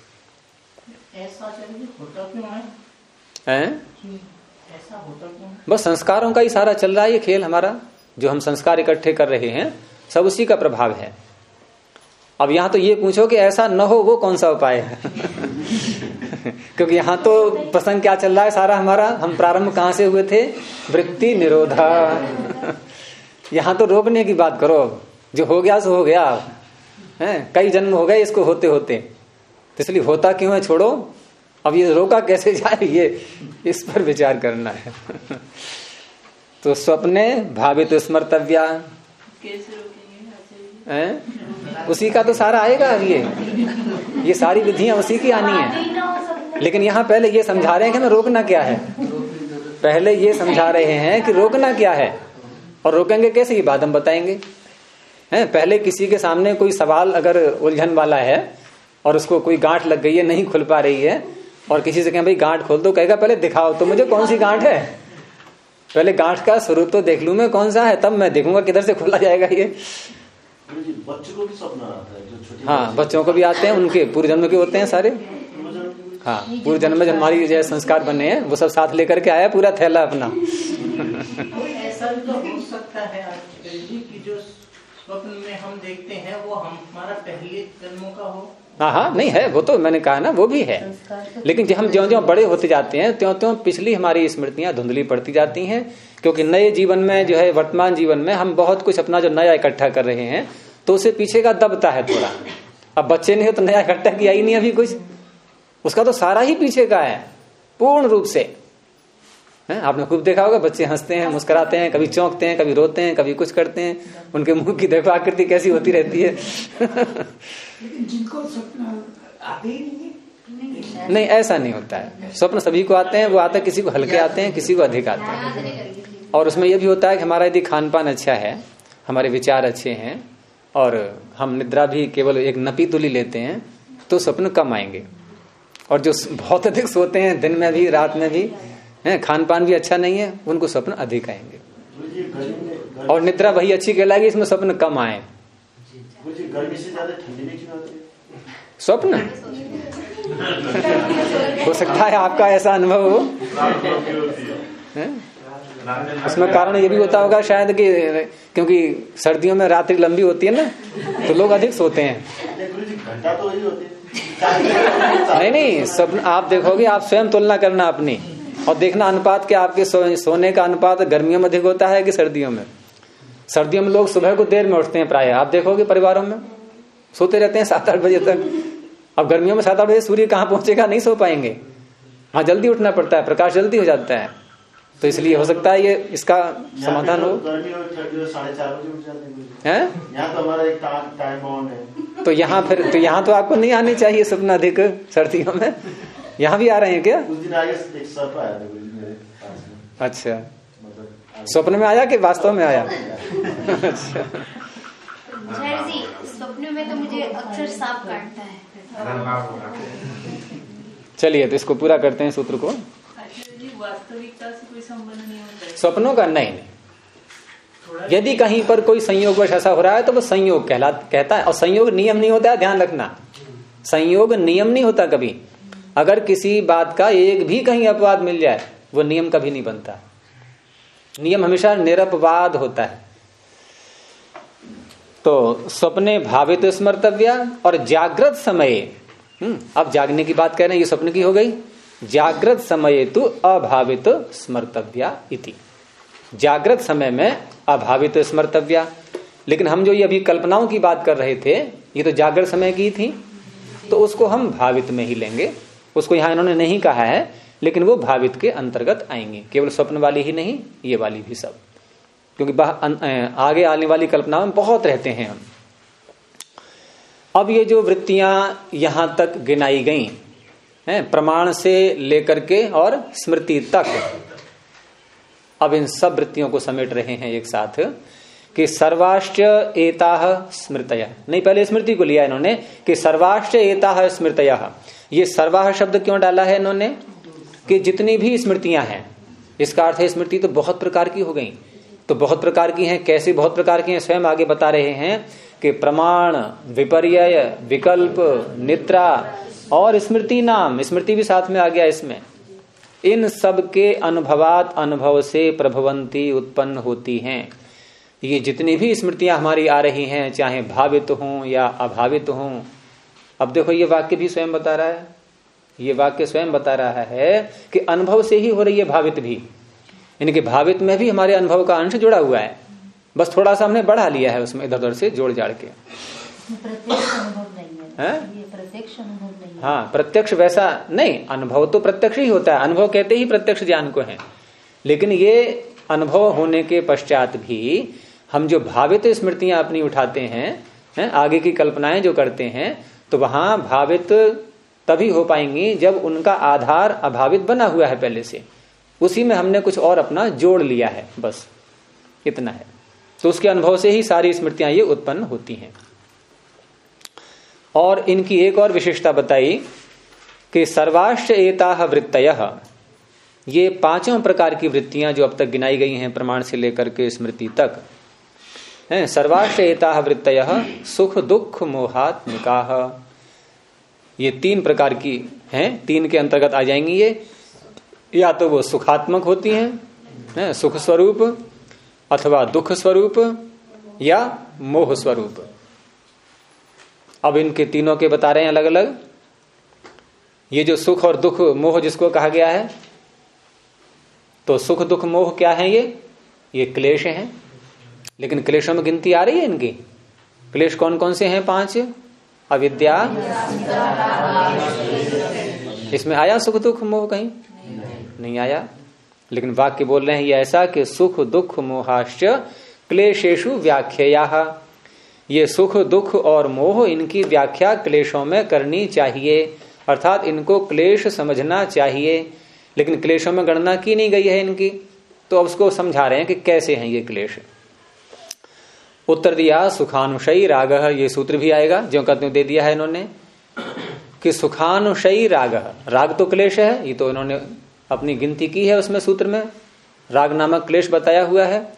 ऐसा होता क्यों है? बस संस्कारों का ही सारा चल रहा है ये खेल हमारा। जो हम संस्कार इकट्ठे कर रहे हैं, सब उसी का प्रभाव है। अब यहाँ तो ये पूछो कि ऐसा न हो, वो कौन सा उपाय है? क्योंकि यहाँ तो प्रसंग क्या चल रहा है सारा हमारा? हम प्रारंभ कहाँ से हुए थे? वृत्ति निरोधा। यहाँ तो रोकने की बात करो। जो हो गया, सो हो गया। है? कई जन्म हो गए इसको होते होते। तो इसलिए होता क्यों है छोड़ो? अब ये रोका कैसे जाए? ये इस पर विचार करना है। तो स्वप्ने भावित स्मर्तव्या। उसी का तो सारा आएगा ये। ये सारी विधियाँ उसी की आनी है। लेकिन यहाँ पहले ये समझा रहे हैं कि ना रोकना क्या है? पहले ये समझा रहे हैं कि रोकना क्या है? और रोकेंगे कैसे? ये बात हम बताएँगे। हैं? पहले किसी के सामने कोई सवाल अगर उलझन वाला है और उसको कोई गांठ लग गई है, नहीं खुल पा रही है, और किसी से कहें, भाई, गांठ खोल दो। कहेगा, पहले दिखाओ तो मुझे कौन सी गांठ है? पहले गांठ का स्वरूप तो देख लू मैं कौन सा है? तब मैं देखूँगा किधर से खोला जाएगा ये। बच्चों को भी सपना आता है जो हाँ बच्चों को भी आते हैं उनके पूर्व जन्म के होते हैं सारे। हाँ पूर्व जन्म में जो हमारी जो संस्कार बने हैं वो सब साथ लेकर के आया पूरा थैला अपना। ऐसा भी तो हो सकता है कि जो स्वप्न में हम देखते हैं वो हमारा पहले जन्मों का हो। हाँ हाँ नहीं है, वो तो मैंने कहा ना, वो भी है। लेकिन हम ज्यो ज्यो बड़े होते जाते हैं त्यों त्यों पिछली हमारी स्मृतियाँ धुंधली पड़ती जाती हैं, क्योंकि नए जीवन में जो है, वर्तमान जीवन में हम बहुत कुछ अपना जो नया इकट्ठा कर रहे हैं तो उसे पीछे का दबता है थोड़ा। अब बच्चे ने तो नया इकट्ठा किया ही नहीं अभी कुछ। उसका तो सारा ही पीछे का है, पूर्ण रूप से। है? आपने खूब देखा होगा बच्चे हँसते हैं मुस्कुराते हैं कभी चौंकते हैं कभी रोते हैं कभी कुछ करते हैं। उनके मुँह की देखो आकृति कैसी होती रहती है। जिनको स्वप्न आते नहीं नहीं ऐसा नहीं होता है। स्वप्न सभी को आते हैं वो आता है किसी को हल्के आते हैं किसी को अधिक आते हैं। और उसमें यह भी होता है कि हमारा यदि खान पान अच्छा है हमारे विचार अच्छे हैं और हम निद्रा भी केवल एक नपी तुली लेते हैं तो स्वप्न कम आएँगे। और जो बहुत अधिक सोते हैं दिन में भी रात में भी है खान पान भी अच्छा नहीं है उनको स्वप्न अधिक आएँगे। और निद्रा वही अच्छी कहलाएगी इसमें स्वप्न कम आए। है स्वप्न? हो सकता है आपका ऐसा अनुभव हो। उसमें कारण ये भी होता होगा शायद कि क्योंकि सर्दियों में रात्रि लंबी होती है ना तो लोग अधिक सोते हैं। नहीं तो है। नहीं सब आप देखोगे आप स्वयं तुलना करना अपनी। और देखना अनुपात क्या आपके सो, सोने का अनुपात गर्मियों में अधिक होता है कि सर्दियों में? सर्दियों में लोग सुबह को देर में उठते हैं प्राय। आप देखोगे परिवारों में? सोते रहते हैं सात आठ बजे तक। अब गर्मियों में सात आठ बजे सूर्य कहाँ पहुंचेगा? नहीं सो पाएँगे। हाँ जल्दी उठना पड़ता है प्रकाश जल्दी हो जाता है। तो इसलिए हो सकता है ये इसका समाधान हो। हैं। यहाँ तो हमारा एक टाइम टाइम है। तो यहाँ फिर तो यहाँ तो आपको नहीं आनी चाहिए सपना अधिक सर्दियों में। यहाँ भी आ रहे हैं क्या? उस दिन आगे एक सर्प आया था मेरे पास में। अच्छा। मतलब स्वप्न में आया कि वास्तव में आया? अच्छा। सपने में तो मुझे अक्सर सांप काटता है। चलिए तो इसको पूरा करते हैं सूत्र को। वास्तविकता से कोई संबंध नहीं होता स्वप्नों का नहीं नहीं। यदि कहीं पर कोई संयोग वश ऐसा हो रहा है तो वो संयोग कहला कहता है। और संयोग नियम नहीं होता है ध्यान रखना। संयोग नियम नहीं होता कभी। अगर किसी बात का एक भी कहीं अपवाद मिल जाए वो नियम कभी नहीं बनता। नियम हमेशा निरपवाद होता है। तो स्वप्ने भावित स्मर्तव्या और जागृत समय। हम्म, अब जागने की बात कह रहे हैं ये स्वप्न की हो गई। जागृत समय तो अभावित स्मर्तव्या इति। जागृत समय में अभावित स्मर्तव्या। लेकिन हम जो ये अभी कल्पनाओं की बात कर रहे थे ये तो जागृत समय की थी। तो उसको हम भावित में ही लेंगे। उसको यहाँ इन्होंने नहीं कहा है लेकिन वो भावित के अंतर्गत आएँगे। केवल स्वप्न वाली ही नहीं ये वाली भी सब। क्योंकि अ, आगे आने वाली कल्पना में बहुत रहते हैं हम। अब ये जो वृत्तियाँ यहाँ तक गिनाई गई हैं प्रमाण से लेकर के और स्मृति तक। अब इन सब वृत्तियों को समेट रहे हैं एक साथ। कि सर्वाष्ट एताह स्मृतया। नहीं, पहले स्मृति को लिया इन्होंने, कि सर्वाष्ट एताह स्मृतया। ये सर्वाह शब्द क्यों डाला है इन्होंने? कि जितनी भी स्मृतियाँ हैं, इसका अर्थ है स्मृति तो बहुत प्रकार की हो गई। तो बहुत प्रकार की हैं, कैसे बहुत प्रकार की हैं, स्वयं आगे बता रहे हैं कि प्रमाण विपर्य विकल्प निद्रा और स्मृति नाम। स्मृति भी साथ में आ गया इसमें। इन सब के अनुभवात अनुभव से प्रभवंती उत्पन्न होती हैं। ये जितनी भी स्मृतियाँ हमारी आ रही हैं चाहे भावित हों या अभावित हों अब देखो ये वाक्य भी स्वयं बता रहा है। ये वाक्य स्वयं बता रहा है कि अनुभव से ही हो रही है भावित भी। इनके भावित में भी हमारे अनुभव का अंश जुड़ा हुआ है। बस थोड़ा सा हमने बढ़ा लिया है उसमें इधर उधर से जोड़ जाड़ के। प्रत्यक्ष हाँ प्रत्यक्ष वैसा नहीं। अनुभव तो प्रत्यक्ष ही होता है। अनुभव कहते ही प्रत्यक्ष ज्ञान को है। लेकिन ये अनुभव होने के पश्चात भी हम जो भावित स्मृतियाँ अपनी उठाते हैं हैं, आगे की कल्पनाएँ जो करते हैं तो वहाँ भावित तभी हो पाएँगी जब उनका आधार अभावित बना हुआ है पहले से। उसी में हमने कुछ और अपना जोड़ लिया है, बस, इतना है। तो उसके अनुभव से ही सारी स्मृतियाँ ये उत्पन्न होती हैं। और इनकी एक और विशेषता बताई कि सर्वाश्च एता वृत्तय, ये पाँचों प्रकार की वृत्तियाँ जो अब तक गिनाई गई हैं प्रमाण से लेकर के स्मृति तक है सर्वाश्रयता वृत्त सुख दुख मोहात्मिका ये तीन प्रकार की हैं तीन के अंतर्गत आ जाएँगी ये। या तो वो सुखात्मक होती हैं है, सुख स्वरूप अथवा दुख स्वरूप या मोह स्वरूप अब इनके तीनों के बता रहे हैं अलग अलग ये जो सुख और दुख मोह जिसको कहा गया है तो सुख दुख मोह क्या है ये? ये क्लेश हैं। लेकिन क्लेशों में गिनती आ रही है इनकी? क्लेश कौन कौन से हैं पाँच? अविद्या? इसमें आया सुख दुख मोह कहीं? नहीं आया। लेकिन वाक्य बोल रहे हैं ये ऐसा कि सुख दुख मोहाश्च क्लेशेशु व्याख्या ये सुख दुख और मोह इनकी व्याख्या क्लेशों में करनी चाहिए। अर्थात इनको क्लेश समझना चाहिए। लेकिन क्लेशों में गणना की नहीं गई है इनकी। तो अब उसको समझा रहे हैं कि कैसे हैं ये क्लेश? उत्तर दिया सुखानुशयी राग ये सूत्र भी आएगा जो कहते दे दिया है इन्होंने कि सुखानुशयी राग राग तो क्लेश है ये तो इन्होंने अपनी गिनती की है उसमें सूत्र में राग नामक क्लेश बताया हुआ है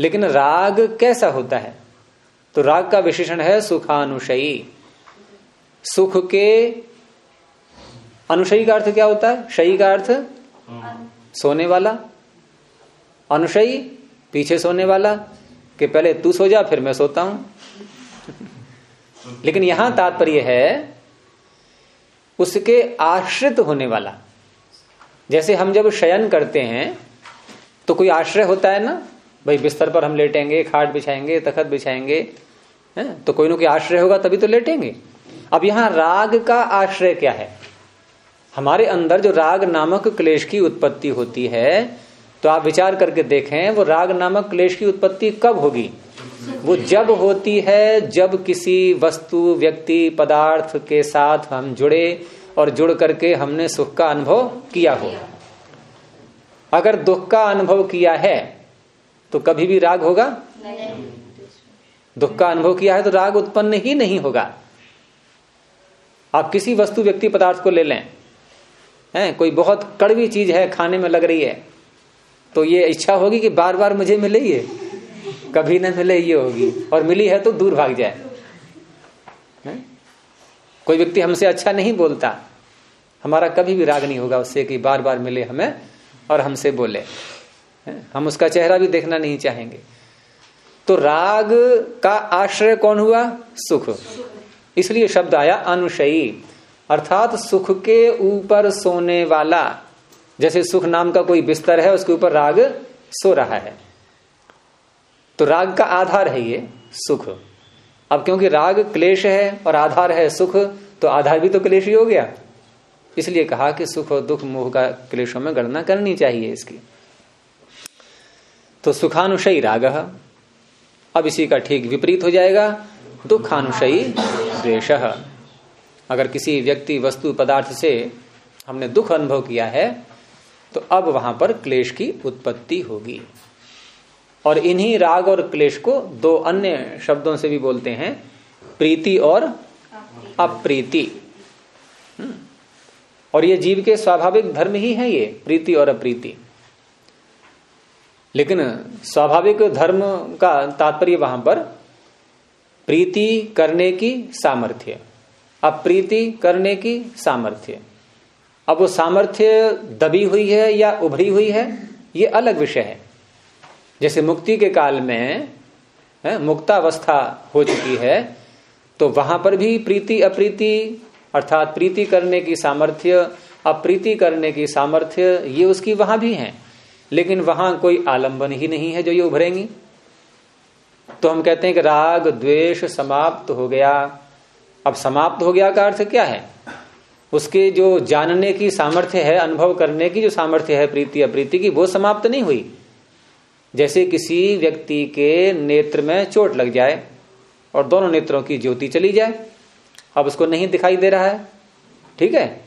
लेकिन राग कैसा होता है? तो राग का विशेषण है सुखानुशयी सुख के अनुशयी का अर्थ क्या होता है? शयी का अर्थ सोने वाला अनुशयी पीछे सोने वाला कि पहले तू सो जा, फिर मैं सोता हूँ। लेकिन यहाँ तात्पर्य है, उसके आश्रित होने वाला। जैसे हम जब शयन करते हैं तो कोई आश्रय होता है ना? भाई बिस्तर पर हम लेटेंगे, खाट बिछाएँगे, तखत बिछाएँगे, है? तो कोई ना कोई आश्रय होगा, तभी तो लेटेंगे। अब यहाँ राग का आश्रय क्या है? हमारे अंदर जो राग नामक क्लेश की उत्पत्ति होती है तो आप विचार करके देखें, वो राग नामक क्लेश की उत्पत्ति कब होगी? वो जब होती है, जब किसी वस्तु, व्यक्ति, पदार्थ के साथ हम जुड़े और जुड़ करके हमने सुख का अनुभव किया हो। अगर दुख का अनुभव किया है तो कभी भी राग होगा? दुख का अनुभव किया है तो राग उत्पन्न ही नहीं होगा। आप किसी वस्तु, व्यक्ति, पदार्थ को ले लें। हैं, कोई बहुत कड़वी चीज़ है, खाने में लग रही है। तो ये इच्छा होगी कि बार बार मुझे मिले ये। कभी ना मिले ये होगी। और मिली है तो दूर भाग जाए? कोई व्यक्ति हमसे अच्छा नहीं बोलता। हमारा कभी भी राग नहीं होगा उससे कि बार बार मिले हमें और हमसे बोले। हम उसका चेहरा भी देखना नहीं चाहेंगे। तो राग का आश्रय कौन हुआ? सुख। इसलिए शब्द आया अनुशयी। अर्थात सुख के ऊपर सोने वाला। जैसे सुख नाम का कोई बिस्तर है, उसके ऊपर राग सो रहा है। तो राग का आधार है ये सुख। अब क्योंकि राग क्लेश है और आधार है सुख तो आधार भी तो क्लेश ही हो गया। इसलिए कहा कि सुख और दुख मोह का क्लेशों में गणना करनी चाहिए इसकी। तो सुखानुशयी राग। अब इसी का ठीक विपरीत हो जाएगा दुखानुशयी द्वेश अगर किसी व्यक्ति वस्तु पदार्थ से हमने दुख अनुभव किया है तो अब वहाँ पर क्लेश की उत्पत्ति होगी। और इन्हीं राग और क्लेश को दो अन्य शब्दों से भी बोलते हैं, प्रीति और अप्रीति। हम्म। और ये जीव के स्वाभाविक धर्म ही है ये, प्रीति और अप्रीति। लेकिन स्वाभाविक धर्म का तात्पर्य वहाँ पर, प्रीति करने की सामर्थ्य, अप्रीति करने की सामर्थ्य। अब वो सामर्थ्य दबी हुई है या उभरी हुई है, ये अलग विषय है। जैसे मुक्ति के काल में मुक्तावस्था हो चुकी है तो वहाँ पर भी प्रीति अप्रीति, अर्थात प्रीति करने की सामर्थ्य, अप्रीति करने की सामर्थ्य, ये उसकी वहाँ भी है। लेकिन वहाँ कोई आलंबन ही नहीं है जो ये उभरेंगी। तो हम कहते हैं कि राग, द्वेष समाप्त हो गया। अब समाप्त हो गया का अर्थ क्या है? उसके जो जानने की सामर्थ्य है, अनुभव करने की जो सामर्थ्य है प्रीति अप्रीति की, वो समाप्त नहीं हुई। जैसे किसी व्यक्ति के नेत्र में चोट लग जाए और दोनों नेत्रों की ज्योति चली जाए, अब उसको नहीं दिखाई दे रहा है। ठीक है?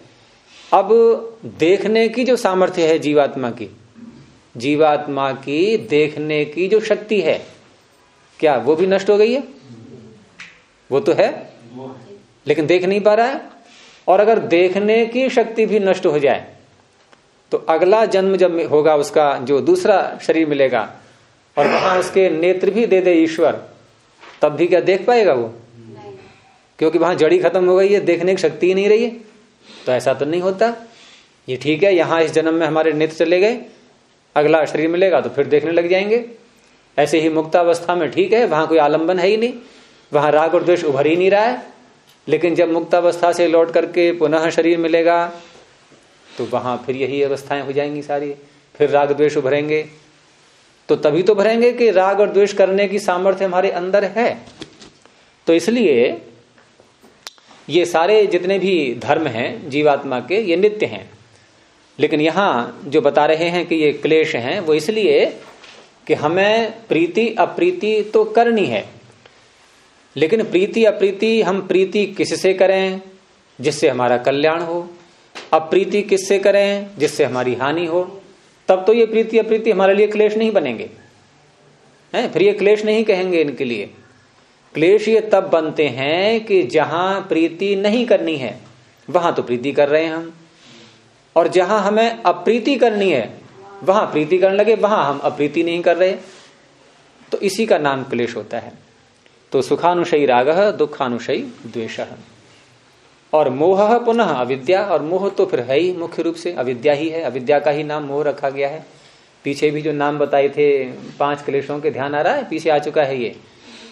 अब देखने की जो सामर्थ्य है जीवात्मा की जीवात्मा की देखने की जो शक्ति है, क्या वो भी नष्ट हो गई है? वो तो है, लेकिन देख नहीं पा रहा है। और अगर देखने की शक्ति भी नष्ट हो जाए तो अगला जन्म जब होगा उसका जो दूसरा शरीर मिलेगा और वहाँ उसके नेत्र भी दे दे ईश्वर तब भी क्या देख पाएगा वो? क्योंकि वहाँ जड़ी खत्म हो गई है देखने की शक्ति ही नहीं रही है। तो ऐसा तो नहीं होता। ये ठीक है यहाँ इस जन्म में हमारे नेत्र चले गए अगला शरीर मिलेगा तो फिर देखने लग जाएँगे। ऐसे ही मुक्तावस्था में ठीक है वहाँ कोई आलंबन है ही नहीं वहाँ राग और द्वेष उभर ही नहीं रहा है। लेकिन जब मुक्तावस्था से लौट करके पुनः शरीर मिलेगा तो वहाँ फिर यही अवस्थाएँ हो जाएँगी सारी। फिर राग द्वेष उभरेंगे। तो तभी तो भरेंगे कि राग और द्वेष करने की सामर्थ्य हमारे अंदर है। तो इसलिए ये सारे जितने भी धर्म हैं, जीवात्मा के, ये नित्य हैं। लेकिन यहाँ जो बता रहे हैं कि ये क्लेश हैं, वो इसलिए कि हमें प्रीति, अप्रीति तो करनी है। लेकिन प्रीति अप्रीति हम प्रीति किससे करें? जिससे हमारा कल्याण हो। अप्रीति किससे करें? जिससे हमारी हानि हो। तब तो ये प्रीति अप्रीति हमारे लिए क्लेश नहीं बनेंगे। हैं? फिर ये क्लेश नहीं कहेंगे इनके लिए। क्लेश ये तब बनते हैं कि जहाँ प्रीति नहीं करनी है, वहाँ तो प्रीति कर रहे हैं हम। और जहाँ हमें अप्रीति करनी है, वहाँ प्रीति करने लगे, वहाँ हम अप्रीति नहीं कर रहे। तो इसी का नाम क्लेश होता है। तो सुखानुशयी राग दुखानुशयी द्वेष। और मोह पुनः अविद्या, और मोह तो फिर है ही, मुख्य रूप से अविद्या ही है। अविद्या का ही नाम मोह रखा गया है। पीछे भी जो नाम बताए थे पाँच क्लेशों के, ध्यान आ रहा है? पीछे आ चुका है ये।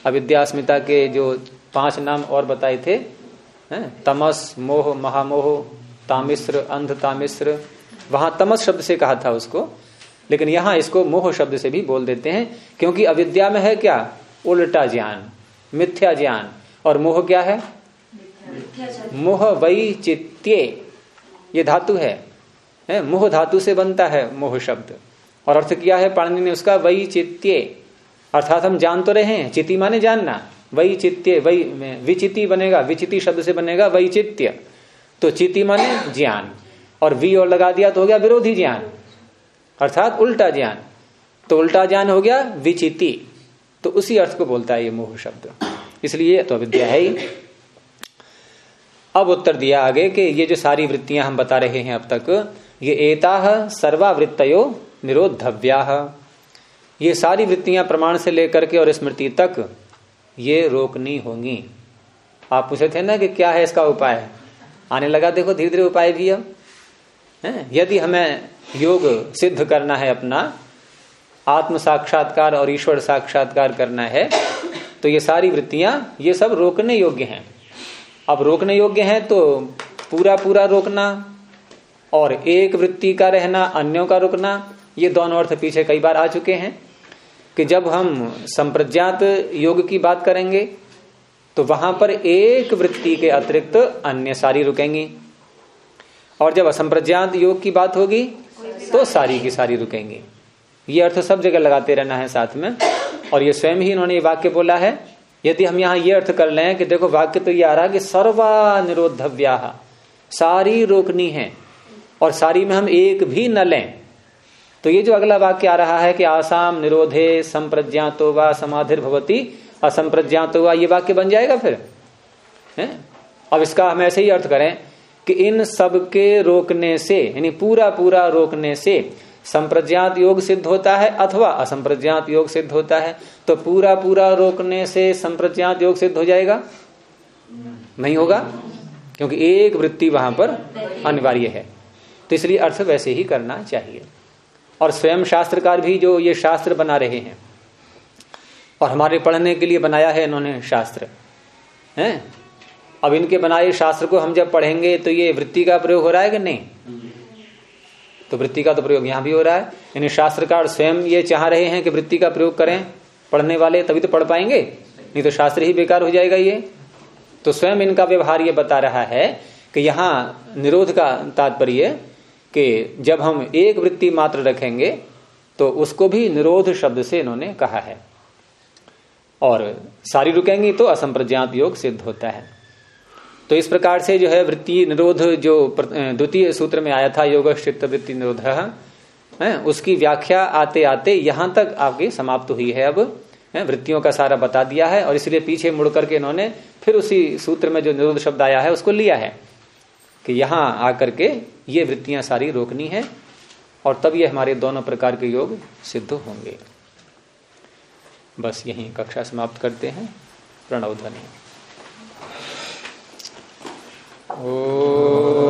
अविद्या, अस्मिता के जो पाँच नाम और बताए थे, है? तमस, मोह, महामोह तामिश्र अंध तामिश्र वहाँ तमस शब्द से कहा था उसको, लेकिन यहाँ इसको मोह शब्द से भी बोल देते हैं, क्योंकि अविद्या में है क्या? उल्टा ज्ञान। मिथ्या ज्ञान और मोह क्या है? मोह वही चित्ते ये धातु है, है? मोह धातु से बनता है मोह शब्द। और अर्थ किया है पाणनी ने उसका? वही चित्ते अर्थात हम जान तो रहे हैं चिति माने जानना। वही चित्ते वही विचिति बनेगा विचिति शब्द से बनेगा वही चित्य तो चिति माने ज्ञान। और वी और लगा दिया तो हो गया विरोधी ज्ञान। अर्थात उल्टा ज्ञान। तो उल्टा ज्ञान हो गया विचिति तो उसी अर्थ को बोलता है ये मोह शब्द। इसलिए तो अविद्या है ही। अब उत्तर दिया आगे कि ये जो सारी वृत्तियाँ हम बता रहे हैं अब तक, ये एता सर्वावृत्तयो निरोधव्या ये सारी वृत्तियाँ प्रमाण से लेकर के और स्मृति तक, ये रोकनी होंगी। आप पूछे थे ना कि क्या है इसका उपाय? आने लगा देखो धीरे धीरे उपाय भी अब। यदि हमें योग सिद्ध करना है अपना आत्म साक्षात्कार और ईश्वर साक्षात्कार करना है। तो ये सारी वृत्तियाँ, ये सब रोकने योग्य हैं। अब रोकने योग्य हैं तो पूरा पूरा रोकना और एक वृत्ति का रहना, अन्यों का रुकना, ये दोनों अर्थ पीछे कई बार आ चुके हैं कि जब हम संप्रज्ञात योग की बात करेंगे तो वहाँ पर एक वृत्ति के अतिरिक्त अन्य सारी रुकेंगी। और जब असंप्रज्ञात योग की बात होगी तो सारी की सारी रुकेंगी। ये अर्थ सब जगह लगाते रहना है साथ में। और ये स्वयं ही इन्होंने ये वाक्य बोला है, यदि हम यहाँ ये अर्थ कर लें कि देखो वाक्य तो ये आ रहा है कि सर्वा निरोधव्या सारी रोकनी है, और सारी में हम एक भी न लें। तो ये जो अगला वाक्य आ रहा है कि आसाम निरोधे संप्रज्ञातो व समाधिर भवती असंप्रज्ञातो व, ये वाक्य बन जाएगा फिर? है? अब इसका हम ऐसे ही अर्थ करें कि इन सब के रोकने से, यानी पूरा पूरा रोकने से संप्रज्ञात योग सिद्ध होता है अथवा असंप्रज्ञात योग सिद्ध होता है तो पूरा पूरा रोकने से संप्रज्ञात योग सिद्ध हो जाएगा? नहीं होगा? क्योंकि एक वृत्ति वहाँ पर अनिवार्य है। तो इसलिए अर्थ वैसे ही करना चाहिए। और स्वयं शास्त्रकार भी जो ये शास्त्र बना रहे हैं, और हमारे पढ़ने के लिए बनाया है इन्होंने शास्त्र, हैं? अब इनके बनाए शास्त्र को हम जब पढ़ेंगे तो ये वृत्ति का प्रयोग हो रहा है कि नहीं? तो वृत्ति का तो प्रयोग यहाँ भी हो रहा है। यानी शास्त्रकार स्वयं ये चाह रहे हैं कि वृत्ति का प्रयोग करें। पढ़ने वाले तभी तो पढ़ पाएँगे। नहीं तो शास्त्र ही बेकार हो जाएगा ये। तो स्वयं इनका व्यवहार ये बता रहा है कि यहाँ निरोध का तात्पर्य कि जब हम एक वृत्ति मात्र रखेंगे तो उसको भी निरोध शब्द से इन्होंने कहा है। और सारी रुकेंगी तो असंप्रज्ञात योग सिद्ध होता है। तो इस प्रकार से जो है वृत्ति निरोध जो द्वितीय सूत्र में आया था योग वृत्ति निरोध, है? उसकी व्याख्या आते आते यहाँ तक आपकी समाप्त हुई है अब। वृत्तियों का सारा बता दिया है और इसलिए पीछे मुड़ करके इन्होंने फिर उसी सूत्र में जो निरोध शब्द आया है, उसको लिया है कि यहाँ आकर के ये वृत्तियाँ सारी रोकनी है और तब ये हमारे दोनों प्रकार के योग सिद्ध होंगे। बस यही कक्षा समाप्त करते हैं। प्रणव ध्वनि। Oh.